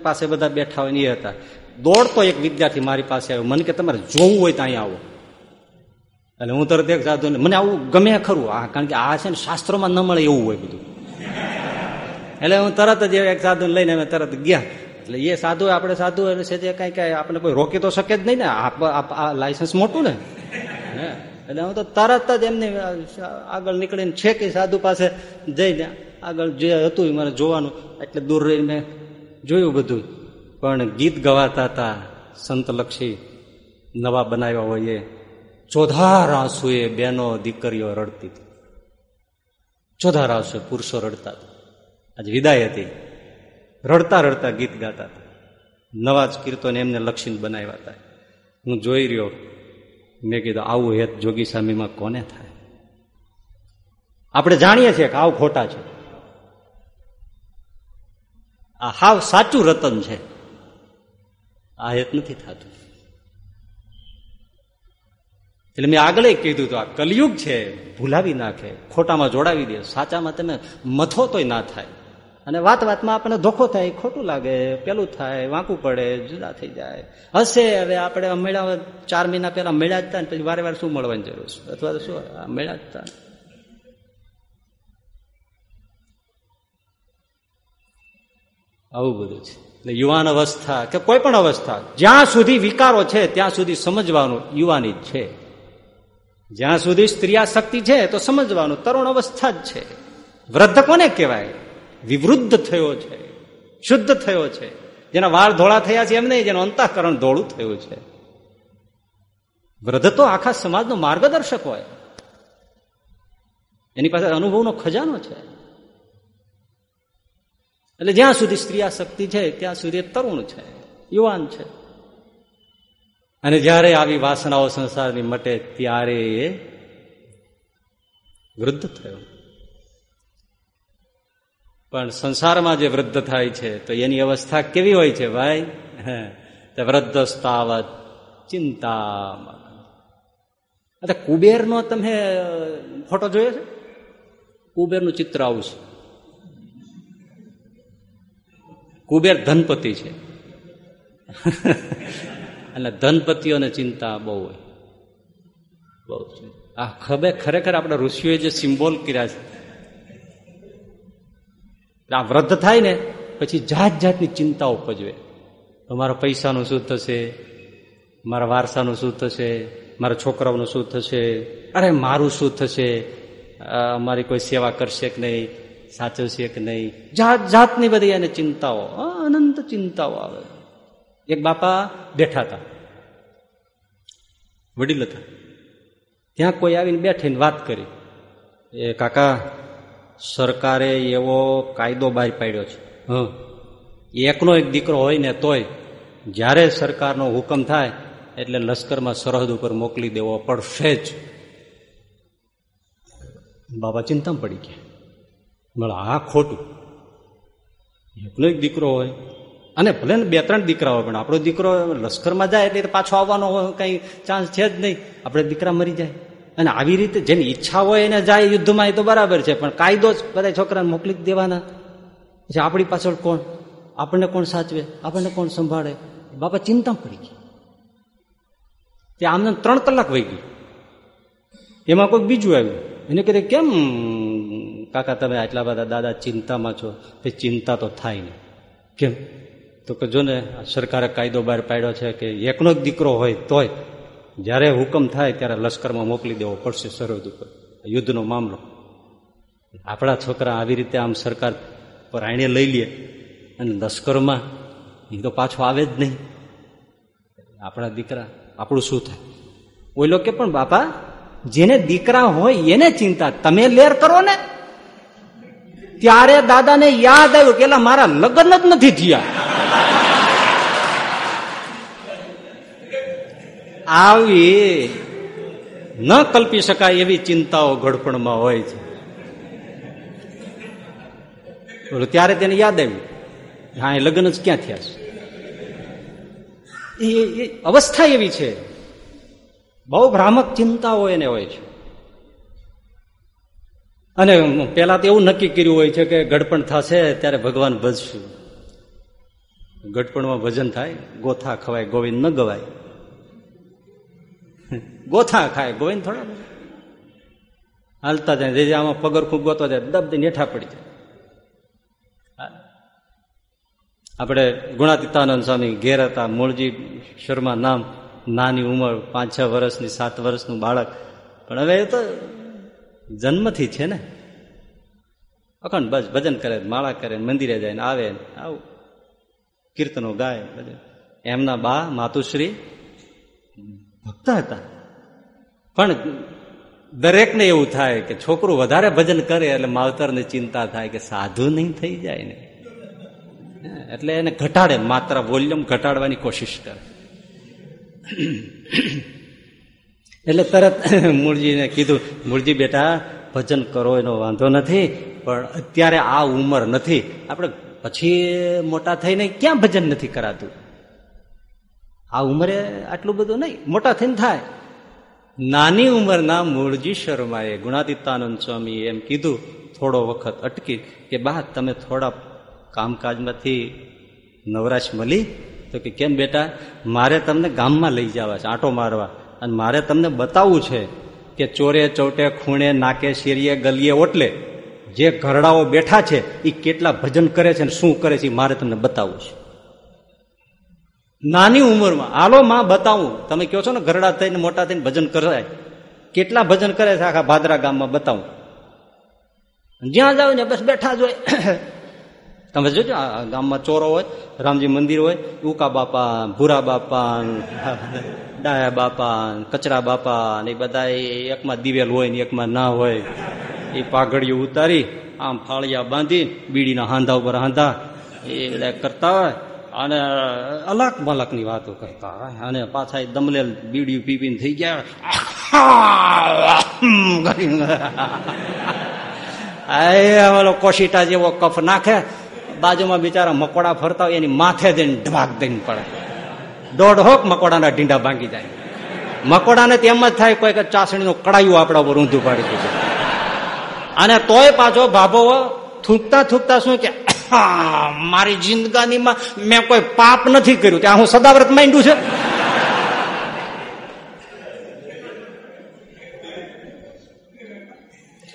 પાસે બધા બેઠા હોય એ હતા. દોડતો એક વિદ્યાર્થી મારી પાસે આવ્યો. મને કે, તમારે જોવું હોય તો અહીંયા આવો. એટલે હું તરત એક સાધુ મને આવું ગમે ખરું. આ કારણ કે આ છે ને શાસ્ત્રોમાં ન મળે એવું હોય બધું. એટલે હું તરત જ એક સાધુ લઈને અમે તરત ગયા. એટલે એ સાધુ, આપણે સાધુ એટલે છે જે કઈ કઈ આપણે કોઈ રોકી તો શકે જ નહીં ને. આ લાયસન્સ મોટું ને. એટલે હું તો તરત જ એમને આગળ નીકળીને છે કે સાધુ પાસે જઈને આગળ જે હતું મને જોવાનું. એટલે દૂર રહીને જોયું બધું. પણ ગીત ગવાતા હતા સંતલક્ષી નવા બનાવ્યા હોય ચોધાર આંસુએ બેનો દીકરીઓ રડતી હતી. ચોધાર આંસુએ પુરુષો રડતા હતા. આજે વિદાય હતી. રડતા રડતા ગીત ગાતા હતા. નવા જ કીર્તન એમને લક્ષીને બનાવ્યા હતા. હું જોઈ રહ્યો, મેં કીધું, આવું હેત જોગી સ્વામીમાં કોને થાય? આપણે જાણીએ છીએ કે આવું ખોટા છે. આ હાવ સાચું રતન છે. આ હેત નથી થતું. એટલે મેં આગળ કીધું તો આ કલયુગ છે, ભૂલાવી નાખે, ખોટામાં જોડાવી દે, સાચામાં તમે મથો તોય ના થાય. અને વાત વાતમાં આપણને ધોખો થાય, ખોટું લાગે, પેલું થાય, વાંકું પડે, જુદા થઈ જાય. હશે, હવે આપણે મળ્યા ચાર મહિના પહેલા મેળા જતા ને, પછી વારે વાર શું મળવાની જરૂર છે? અથવા તો શું મેળા જતા આવું બધું છે. એટલે યુવાન અવસ્થા, કે કોઈ પણ અવસ્થા, જ્યાં સુધી વિકારો છે, ત્યાં સુધી સમજવાનું યુવાની જ છે. જ્યાં સુધી સ્ત્રીયાશક્તિ છે, તો સમજવાનું તરુણ અવસ્થા જ છે. વૃદ્ધ કોને કહેવાય? વિવૃદ્ધ થયો છે. શુદ્ધ થયો છે. જેના વાળ ધોળા થયા છે એમ નહીં જેનું અંતઃકરણ ધોળું થયું છે. વૃદ્ધ તો આખા સમાજનો માર્ગદર્શક હોય. એની પાસે અનુભવનો ખજાનો છે. એટલે જ્યાં સુધી સ્ત્રીયાશક્તિ છે, ત્યાં સુધી તરુણ છે, યુવાન છે. અને જ્યારે આવી વાસનાઓ સંસારની મટે, ત્યારે એ વૃદ્ધ થયો. પણ સંસારમાં જે વૃદ્ધ થાય છે, તો એની અવસ્થા કેવી હોય છે ભાઈ? વૃદ્ધ સ્થાવત ચિંતા કુબેરનો તમે ફોટો જોયો છે? કુબેરનું ચિત્ર આવું છે. કુબેર ધનપતિ છે. અને ધનપતિઓને ચિંતા બહુ હોય. બહુ આ ખબર ખરેખર આપણે ઋષિઓએ જે સિમ્બોલ કર્યા છે, આ વૃદ્ધ થાય ને, પછી જાત જાતની ચિંતાઓ પજવે મારા પૈસાનું શું થશે? મારા વારસાનું શું થશે? મારા છોકરાઓનું શું થશે? અરે, મારું શું થશે? મારી કોઈ સેવા કરશે કે નહીં? સાચવશે કે નહીં? જાત જાતની બધી એને ચિંતાઓ, અનંત ચિંતાઓ આવે. એક બાપા બેઠા હતા. વડીલ હતા. ત્યાં કોઈ આવીને બેઠીને વાત કરી. એ કાકા સરકારે એવો કાયદો બહાર પાડ્યો છે. હં. એકનો એક દીકરો હોય ને તોય જ્યારે સરકારનો હુકમ થાય એટલે લશ્કરમાં સરહદ ઉપર મોકલી દેવો પડશે જ. બાબા ચિંતામાં પડી ગયા. મળે આ ખોટું. એકનો એક દીકરો હોય અને ભલે ને બે ત્રણ દીકરાઓ પણ. આપણો દીકરો લશ્કરમાં જાય એટલે પાછો આવવાનો કઈ ચાન્સ છે જ નહીં. આપણે દીકરા મરી જાય. અને આવી રીતે જેની ઈચ્છા હોય એને જાય યુદ્ધમાં, એ તો બરાબર છે. પણ કાયદો જ બધા છોકરાને મોકલી દેવાના. પછી આપણી પાછળ કોણ? આપણને કોણ સાચવે? આપણને કોણ સંભાળે? બાપા ચિંતા પડી ગઈ. તે આમને ત્રણ કલાક વહી ગઈ એમાં કોઈ બીજું આવ્યું. એને કહે, કેમ કાકા તમે આટલા બધા દાદા ચિંતામાં છો? તે ચિંતા તો થાય નહીં. કેમ? તો કે જો ને સરકારે કાયદો બહાર પાડ્યો છે કે એકનો જ દીકરો હોય તોય જ્યારે હુકમ થાય ત્યારે લશ્કરમાં મોકલી દેવો પડશે સરહદ ઉપર. યુદ્ધનો મામલો. આપણા છોકરા આવી રીતે આમ સરકાર પર આણે લઈ લે અને લશ્કરમાં એ તો પાછો આવે જ નહીં. આપણા દીકરા, આપણું શું થાય? ઓઈલો કે પણ બાપા, જેને દીકરા હોય એને ચિંતા. તમે લેર કરો ને. ત્યારે દાદાને યાદ આવ્યું કે મારા લગ્ન જ નથી થયા. આવી ન કલ્પી શકાય એવી ચિંતાઓ ઘડપણમાં હોય છે. ત્યારે તેને યાદ આવ્યું હા, એ લગ્ન જ ક્યાં થયા છે? એ અવસ્થા એવી છે. બહુ ભ્રામક ચિંતાઓ એને હોય છે. અને પેલા તો એવું નક્કી કર્યું હોય છે કે ગડપણ થશે ત્યારે ભગવાન ભજશું. ગડપણમાં ભજન થાય, ગોથા ખવાય, ગોવિંદ ન ગવાય. ગોથા ખાય, ગોવિંદ થોડા હાલતા જાય, જે આમાં પગરખું ગોતો જાય દબ નેઠા પડી જાય. આપણે ગુણાતીતાનંદ સ્વામી ઘેર હતા, મૂળજી શર્મા નામ, નાની ઉંમર, પાંચ છ વર્ષની, સાત વર્ષનું બાળક. પણ હવે એ તો જન્મથી છે ને. અખંડ બસ ભજન કરે, માળા કરે, મંદિરે જાય ને આવે આવું કીર્તનો ગાય ભજન એમના બા માતુશ્રી ભક્ત હતા. પણ દરેકને એવું થાય કે છોકરું વધારે ભજન કરે એટલે માવતરને ચિંતા થાય કે સાધુ નહીં થઈ જાય ને. એટલે એને ઘટાડે, માત્ર વોલ્યુમ ઘટાડવાની કોશિશ કરે. એટલે તરત મૂળજીને કીધું, મૂળજી બેટા, ભજન કરો, એનો વાંધો નથી, પણ અત્યારે આ ઉંમર નથી. આપણે પછી મોટા થઈને ક્યાં ભજન નથી કરાતું? આ ઉંમરે આટલું બધું નહીં, મોટા થઈને થાય. નાની ઉંમરના મૂળજી શર્માએ ગુણાદિત્યાનંદ સ્વામી એમ કીધું, થોડો વખત અટકી કે બા, તમે થોડા કામકાજમાંથી નવરાશ મળી? તો કે કેમ બેટા, મારે તમને ગામમાં લઈ જવા છે, આંટો મારવા. અને મારે તમને બતાવવું છે કે ચોરે, ચોટે, ખૂણે, નાકે, શેરીએ, ગલીએ, ઓટલે જે ઘરડાઓ બેઠા છે એ કેટલા ભજન કરે છે ને શું કરે છે મારે તમને બતાવવું છે. નાની ઉંમરમાં. હાલો માં બતાવું. તમે કહો છો ને, ઘરડા થઈને, મોટા થઈને ભજન કરાય. કેટલા ભજન કરે છે આખા ભાદરા ગામમાં બતાવું. જ્યાં જાવ ને બસ બેઠા જ હોય. તમે જોજો ગામમાં ચોરો હોય, રામજી મંદિર હોય, ઉકા બાપા, ભૂરા બાપા, ડાયા બાપા, કચરા બાપા, ને એ બધા એકમાં દિવેલ હોય ને એકમાં ના હોય. એ પાઘડીઓ ઉતારી, આમ ફાળિયા બાંધી બીડીના હાંધા ઉપર હાંધા. એ કરતા હોય. અને અલગ મલકની વાતો કરતા અને પાછા દમલેલ બીડીયું પીપીને થઈ ગયા. ઓલો કોશીટા જેવો કફ નાખે. બાજુમાં બિચારા મકોડા ફરતા હોય, એની માથે દઈને ઢવાક દઈને પડે. દોઢ મકોડાના ઢીંડા ભાંગી જાય. મકોડાને તેમ જ થાય કોઈ ચાસણીનું કડાયું આપણા ઉપર ઊંધું પાડી દીધું. અને તોય પાછો ભાભો થૂકતા થૂકતા શું કે મારી જિંદગાનીમાં મેં કોઈ પાપ નથી કર્યું. ત્યાં હું સદાવ્રત માંડ્યું છે.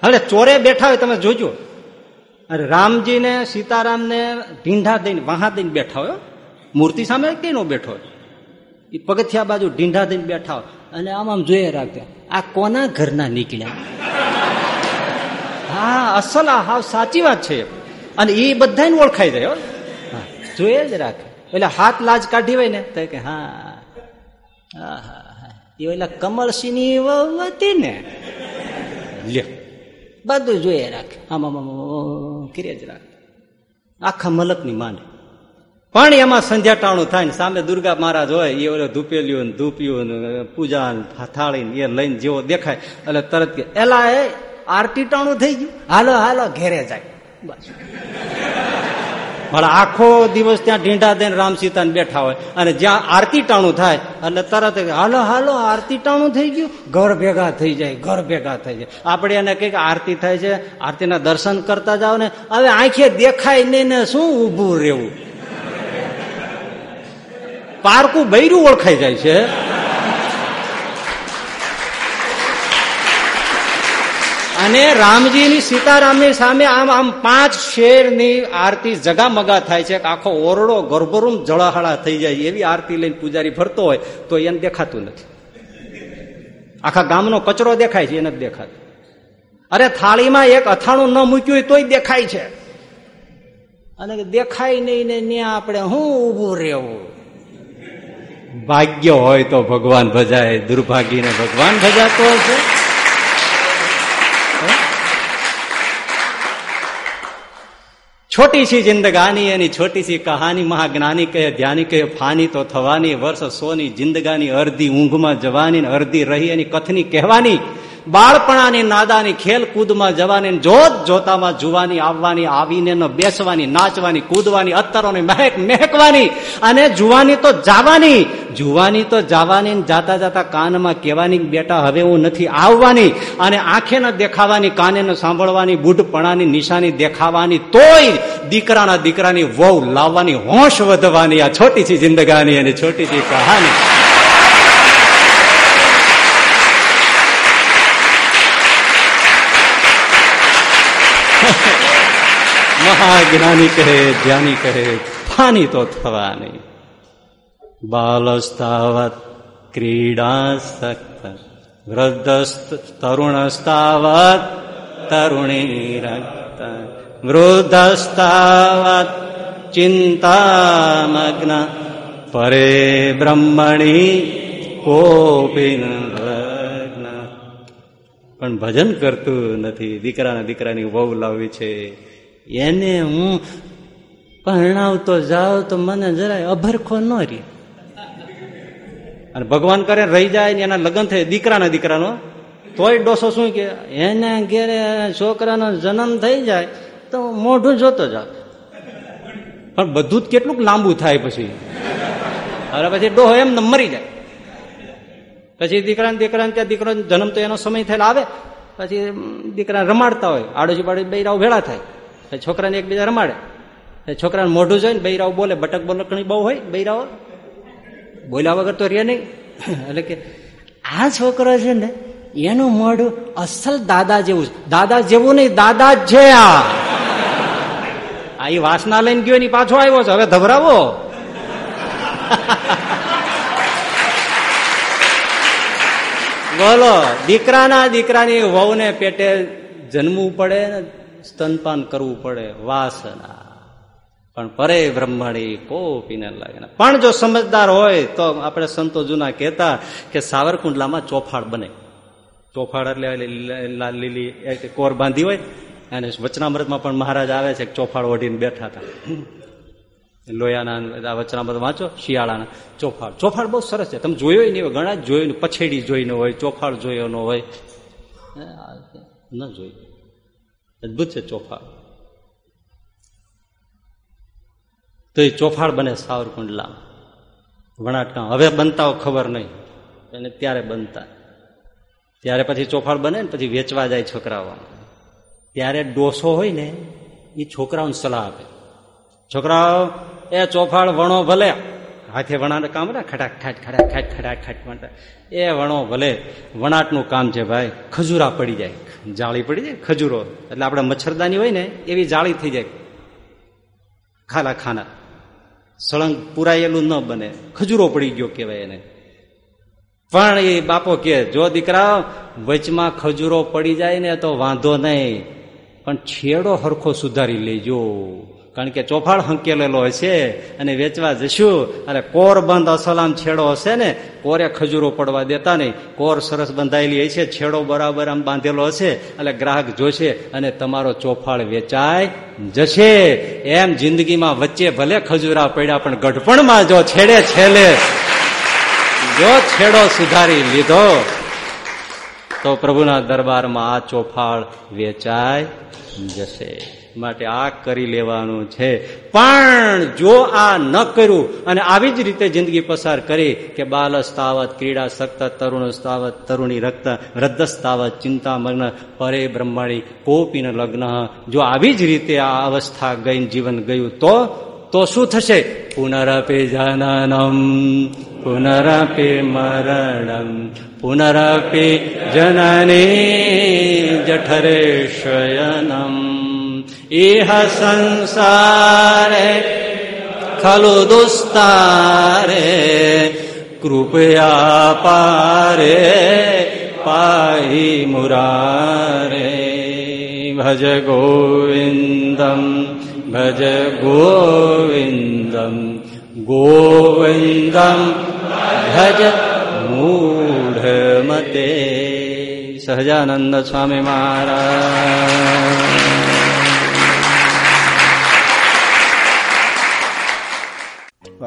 હવે ચોરે બેઠા હોય તમે જોજો. અરે, રામજીને, સીતારામને ઢીંઢા દઈને, વાહા દઈને બેઠા હોય મૂર્તિ સામે કઈ બેઠો હોય? એ પગથિયા બાજુ ઢીંઢા દઈને બેઠા હોય. અને આમ આમ જોઈએ રાખતા આ કોના ઘરના નીકળ્યા? હા, અસલ હાવ સાચી વાત છે. અને એ બધાને ઓળખાઈ જાય જોઈએ જ રાખે. એટલે હાથ લાજ કાઢી હોય ને તો કે હા એ ઓલા કમળસિંહની વતી ને. લ્યો. બધું જોઈએ રાખે. આમાં કિરે જ રાખે. આખા મલકની માને. પણ એમાં સંધ્યાટાણું થાય ને સામે દુર્ગા મહારાજ હોય એ ઓલો ધૂપેલ્યું ને ધૂપ્યું ને પૂજા થાળી એ લઈને જેવો દેખાય. એટલે તરત કે એલા એ આરતી ટાણું થઈ ગયું. હાલો હાલો ઘેરે જાય. બસ. ભલે આખો દિવસ ત્યાં ઢીંઢા દઈને રામ બેઠા હોય અને જ્યાં આરતી ટાણું થાય એટલે તરત હાલો હાલો, આરતી ટાણું થઈ ગયું. ઘર ભેગા થઈ જાય, ઘર ભેગા થઈ જાય. આપણે એને કંઈક આરતી થાય છે, આરતીના દર્શન કરતા જાઓ ને. હવે આંખે દેખાય નહીં ને શું ઊભું રહેવું? પારકું બૈરું ઓળખાઈ જાય છે. અને રામજીની સીતારામની સામે આમ આમ પાંચ શેરની આરતી જગામગા થાય છે આખો ઓરડો ગર્ભરૂમ જળાહળા થઈ જાય એવી આરતી લઈને પૂજારી ફરતો હોય તો એને દેખાતું નથી. આખા ગામનો કચરો દેખાય છે, એને જ દેખાતું. અરે થાળીમાં એક અથાણું ન મૂક્યું હોય તોય દેખાય છે. અને દેખાય નહીં ને ત્યાં આપણે હું ઊભું રહેવું? ભાગ્ય હોય તો ભગવાન ભજાય દુર્ભાગ્યને ભગવાન ભજાતો હશે. છોટી સી જિંદગાની એની છોટી સી કહાની મહાજ્ઞાની કહે ધ્યાની કહે ફાની તો થવાની વર્ષ સોની જિંદગાની અડધી ઊંઘમાં જવાની અડધી રહી એની કથની કહેવાની બાળપણાની નાદાની ખેલકૂદમાં જવાની, જોત જોતામાં જુવાની, આવવાની, આવીને બેસવાની, નાચવાની, કૂદવાની અત્તરોની મહેક મહેકવાની અને જુવાની તો જાવાની. જુવાની તો જવાની જાતા જાતા કાનમાં કહેવાની બેટા હવે હું નથી આવવાની. અને આંખે દેખાવાની, કાને ન સાંભળવાની, બુઢપણાની નિશાની દેખાવાની તોય દીકરાના દીકરાની વહુ લાવવાની હોશ વધવાની. આ છોટી છે જિંદગાની અને છોટી છે કહાની. મહાજ્ઞાની કહે, ધ્યાની કહે, ફાની તો થવાની. બાલસ્તાવત ક્રીડાસક્ત વૃદ્ધ તરુણસ્તાવત તરુણી રક્ત વૃદ્ધસ્તાવત ચિંતામગ્ન, પરે બ્રહ્મણી કોપી પણ ભજન કરતું નથી, દીકરાના દીકરાની વહુ લાવવી છે. એને હું પરણાવતો જાઉં તો મને જરાય અભરખો ન રે. અને ભગવાન કરે રહી જાય ને એના લગ્ન થાય દીકરાના દીકરાનો, તોય ડોસો શું કે, એને ઘેરે છોકરાનો જન્મ થઈ જાય તો મોઢું જોતો જાવ પણ બધું જ કેટલુંક લાંબુ થાય પછી. હવે પછી ડોહો એમ મરી જાય. પછી દીકરા દીકરા ત્યાં દીકરો જન્મ તો એનો સમય થયેલા આવે. પછી દીકરા રમાડતા હોય આડોશી બાડોશી બૈરાઓ ભેળા થાય. છોકરાને એકબીજા રમાડે. છોકરાને મોઢું જોઈને બૈરાઓ બોલે, બટક બોલકણી બહુ હોય બૈરાઓ. બોલ્યા વગર તો રે નહીં. એટલે કે આ છોકરો છે ને, એનું મોઢું અસલ દાદા જેવું છે. દાદા જેવું નહીં, દાદા જ છે આ. આ એ વાસના લઈને ગયો એની પાછો આવ્યો છે. હવે ધબરાવો. બોલો, દીકરાના દીકરાની વહુને પેટે જન્મવું પડે સ્તનપાન કરવું પડે, વાસના. પણ પરે બ્રહ્મણી કોપીને લાગે પણ જો સમજદાર હોય, તો આપણે સંતો જૂના કહેતા કે સાવરકુંડલામાં ચોફાળ બને. ચોફાળ એટલે લીલી કોર બાંધી હોય, અને વચનામૃતમાં પણ મહારાજ આવે છે ચોફાળ ઓઢીને બેઠા હતા. લોયાના વચનામૃત વાંચો, શિયાળાના. ચોફાળ. ચોફાળ બહુ સરસ છે. તમે જોયો નહીં હોય, ઘણા જોયું પછેડી જોઈને હોય, ચોફાળ જોયો ન હોય. ન જોયું. અદભુત છે ચોફાળ. તો એ ચોફાળ બને સાવરકુંડલામાં. વણાટકા. હવે બનતા ખબર નહીં. અને ત્યારે બનતા. ત્યારે પછી ચોફાળ બને ને પછી વેચવા જાય છોકરાઓ ત્યારે ડોસો હોય ને એ છોકરાઓને સલાહ આપે. છોકરાઓ, એ ચોફાળ વણો ભલે. હાથે વણાટ કામ ને ખટાક ખાટ ખટાક ખાટ ખટાક ખાટ એ વણો ભલે. વણાટનું કામ છે ભાઈ, ખજૂરા પડી જાય. જાળી પડી જાય, ખજૂરો. એટલે આપણે મચ્છરદાની હોય ને, એવી જાળી થઈ જાય. ખાલા ખાના. સળંગ પુરાયેલું ન બને. ખજૂરો પડી ગયો કહેવાય એને. પણ એ બાપો કે જો દીકરા વચમાં ખજૂરો પડી જાય ને, તો વાંધો નહીં. પણ છેડો હરખો સુધારી લેજો. કારણ કે ચોફાળ હંકેલેલો હશે અને વેચવા જશું. અને કોર બંધ અસલામ છેડો હશે ને? કોરે ખજૂરો પડવા દેતા નહીં. કોર સરસ બંધાયેલી હશે છેડો બરાબર આમ બાંધેલો હશે. એટલે ગ્રાહક જોશે અને તમારો ચોફાળ વેચાય જશે. એમ જિંદગીમાં વચ્ચે ભલે ખજૂરા પડ્યા, પણ ગઢપણમાં જો છેડે છેલે, જો છેડો સુધારી લીધો, તો પ્રભુના દરબારમાં આ ચોફાળ વેચાય જશે. માટે આ કરી લેવાનું છે. પણ જો આ ન કર્યું અને આવી જ રીતે જિંદગી પસાર કરી કે બાલ સ્થાવત ક્રીડા સક્ત તરુણ સ્થાવત તરુણી રક્ત વૃદ્ધ સ્થાવત ચિંતામગ્ન પરે બ્રહ્માણી, કોપીન લગ્ન, જો આવી જ રીતે આ અવસ્થા ગઈ, જીવન ગયું, તો તો શું થશે? પુનરપે જનનમ, પુનરપે મરણમ, પુનરપે જનની જઠરે શયનમ. ઇહ સંસારે ખલુ દુસ્તારે કૃપયા પારે પાહી મુરારે ભજ ગોવિંદમ ભજ ગોવિંદમ ગોવિંદમ ભજ મૂઢમતે સહજાનંદ સ્વામી મહારાજ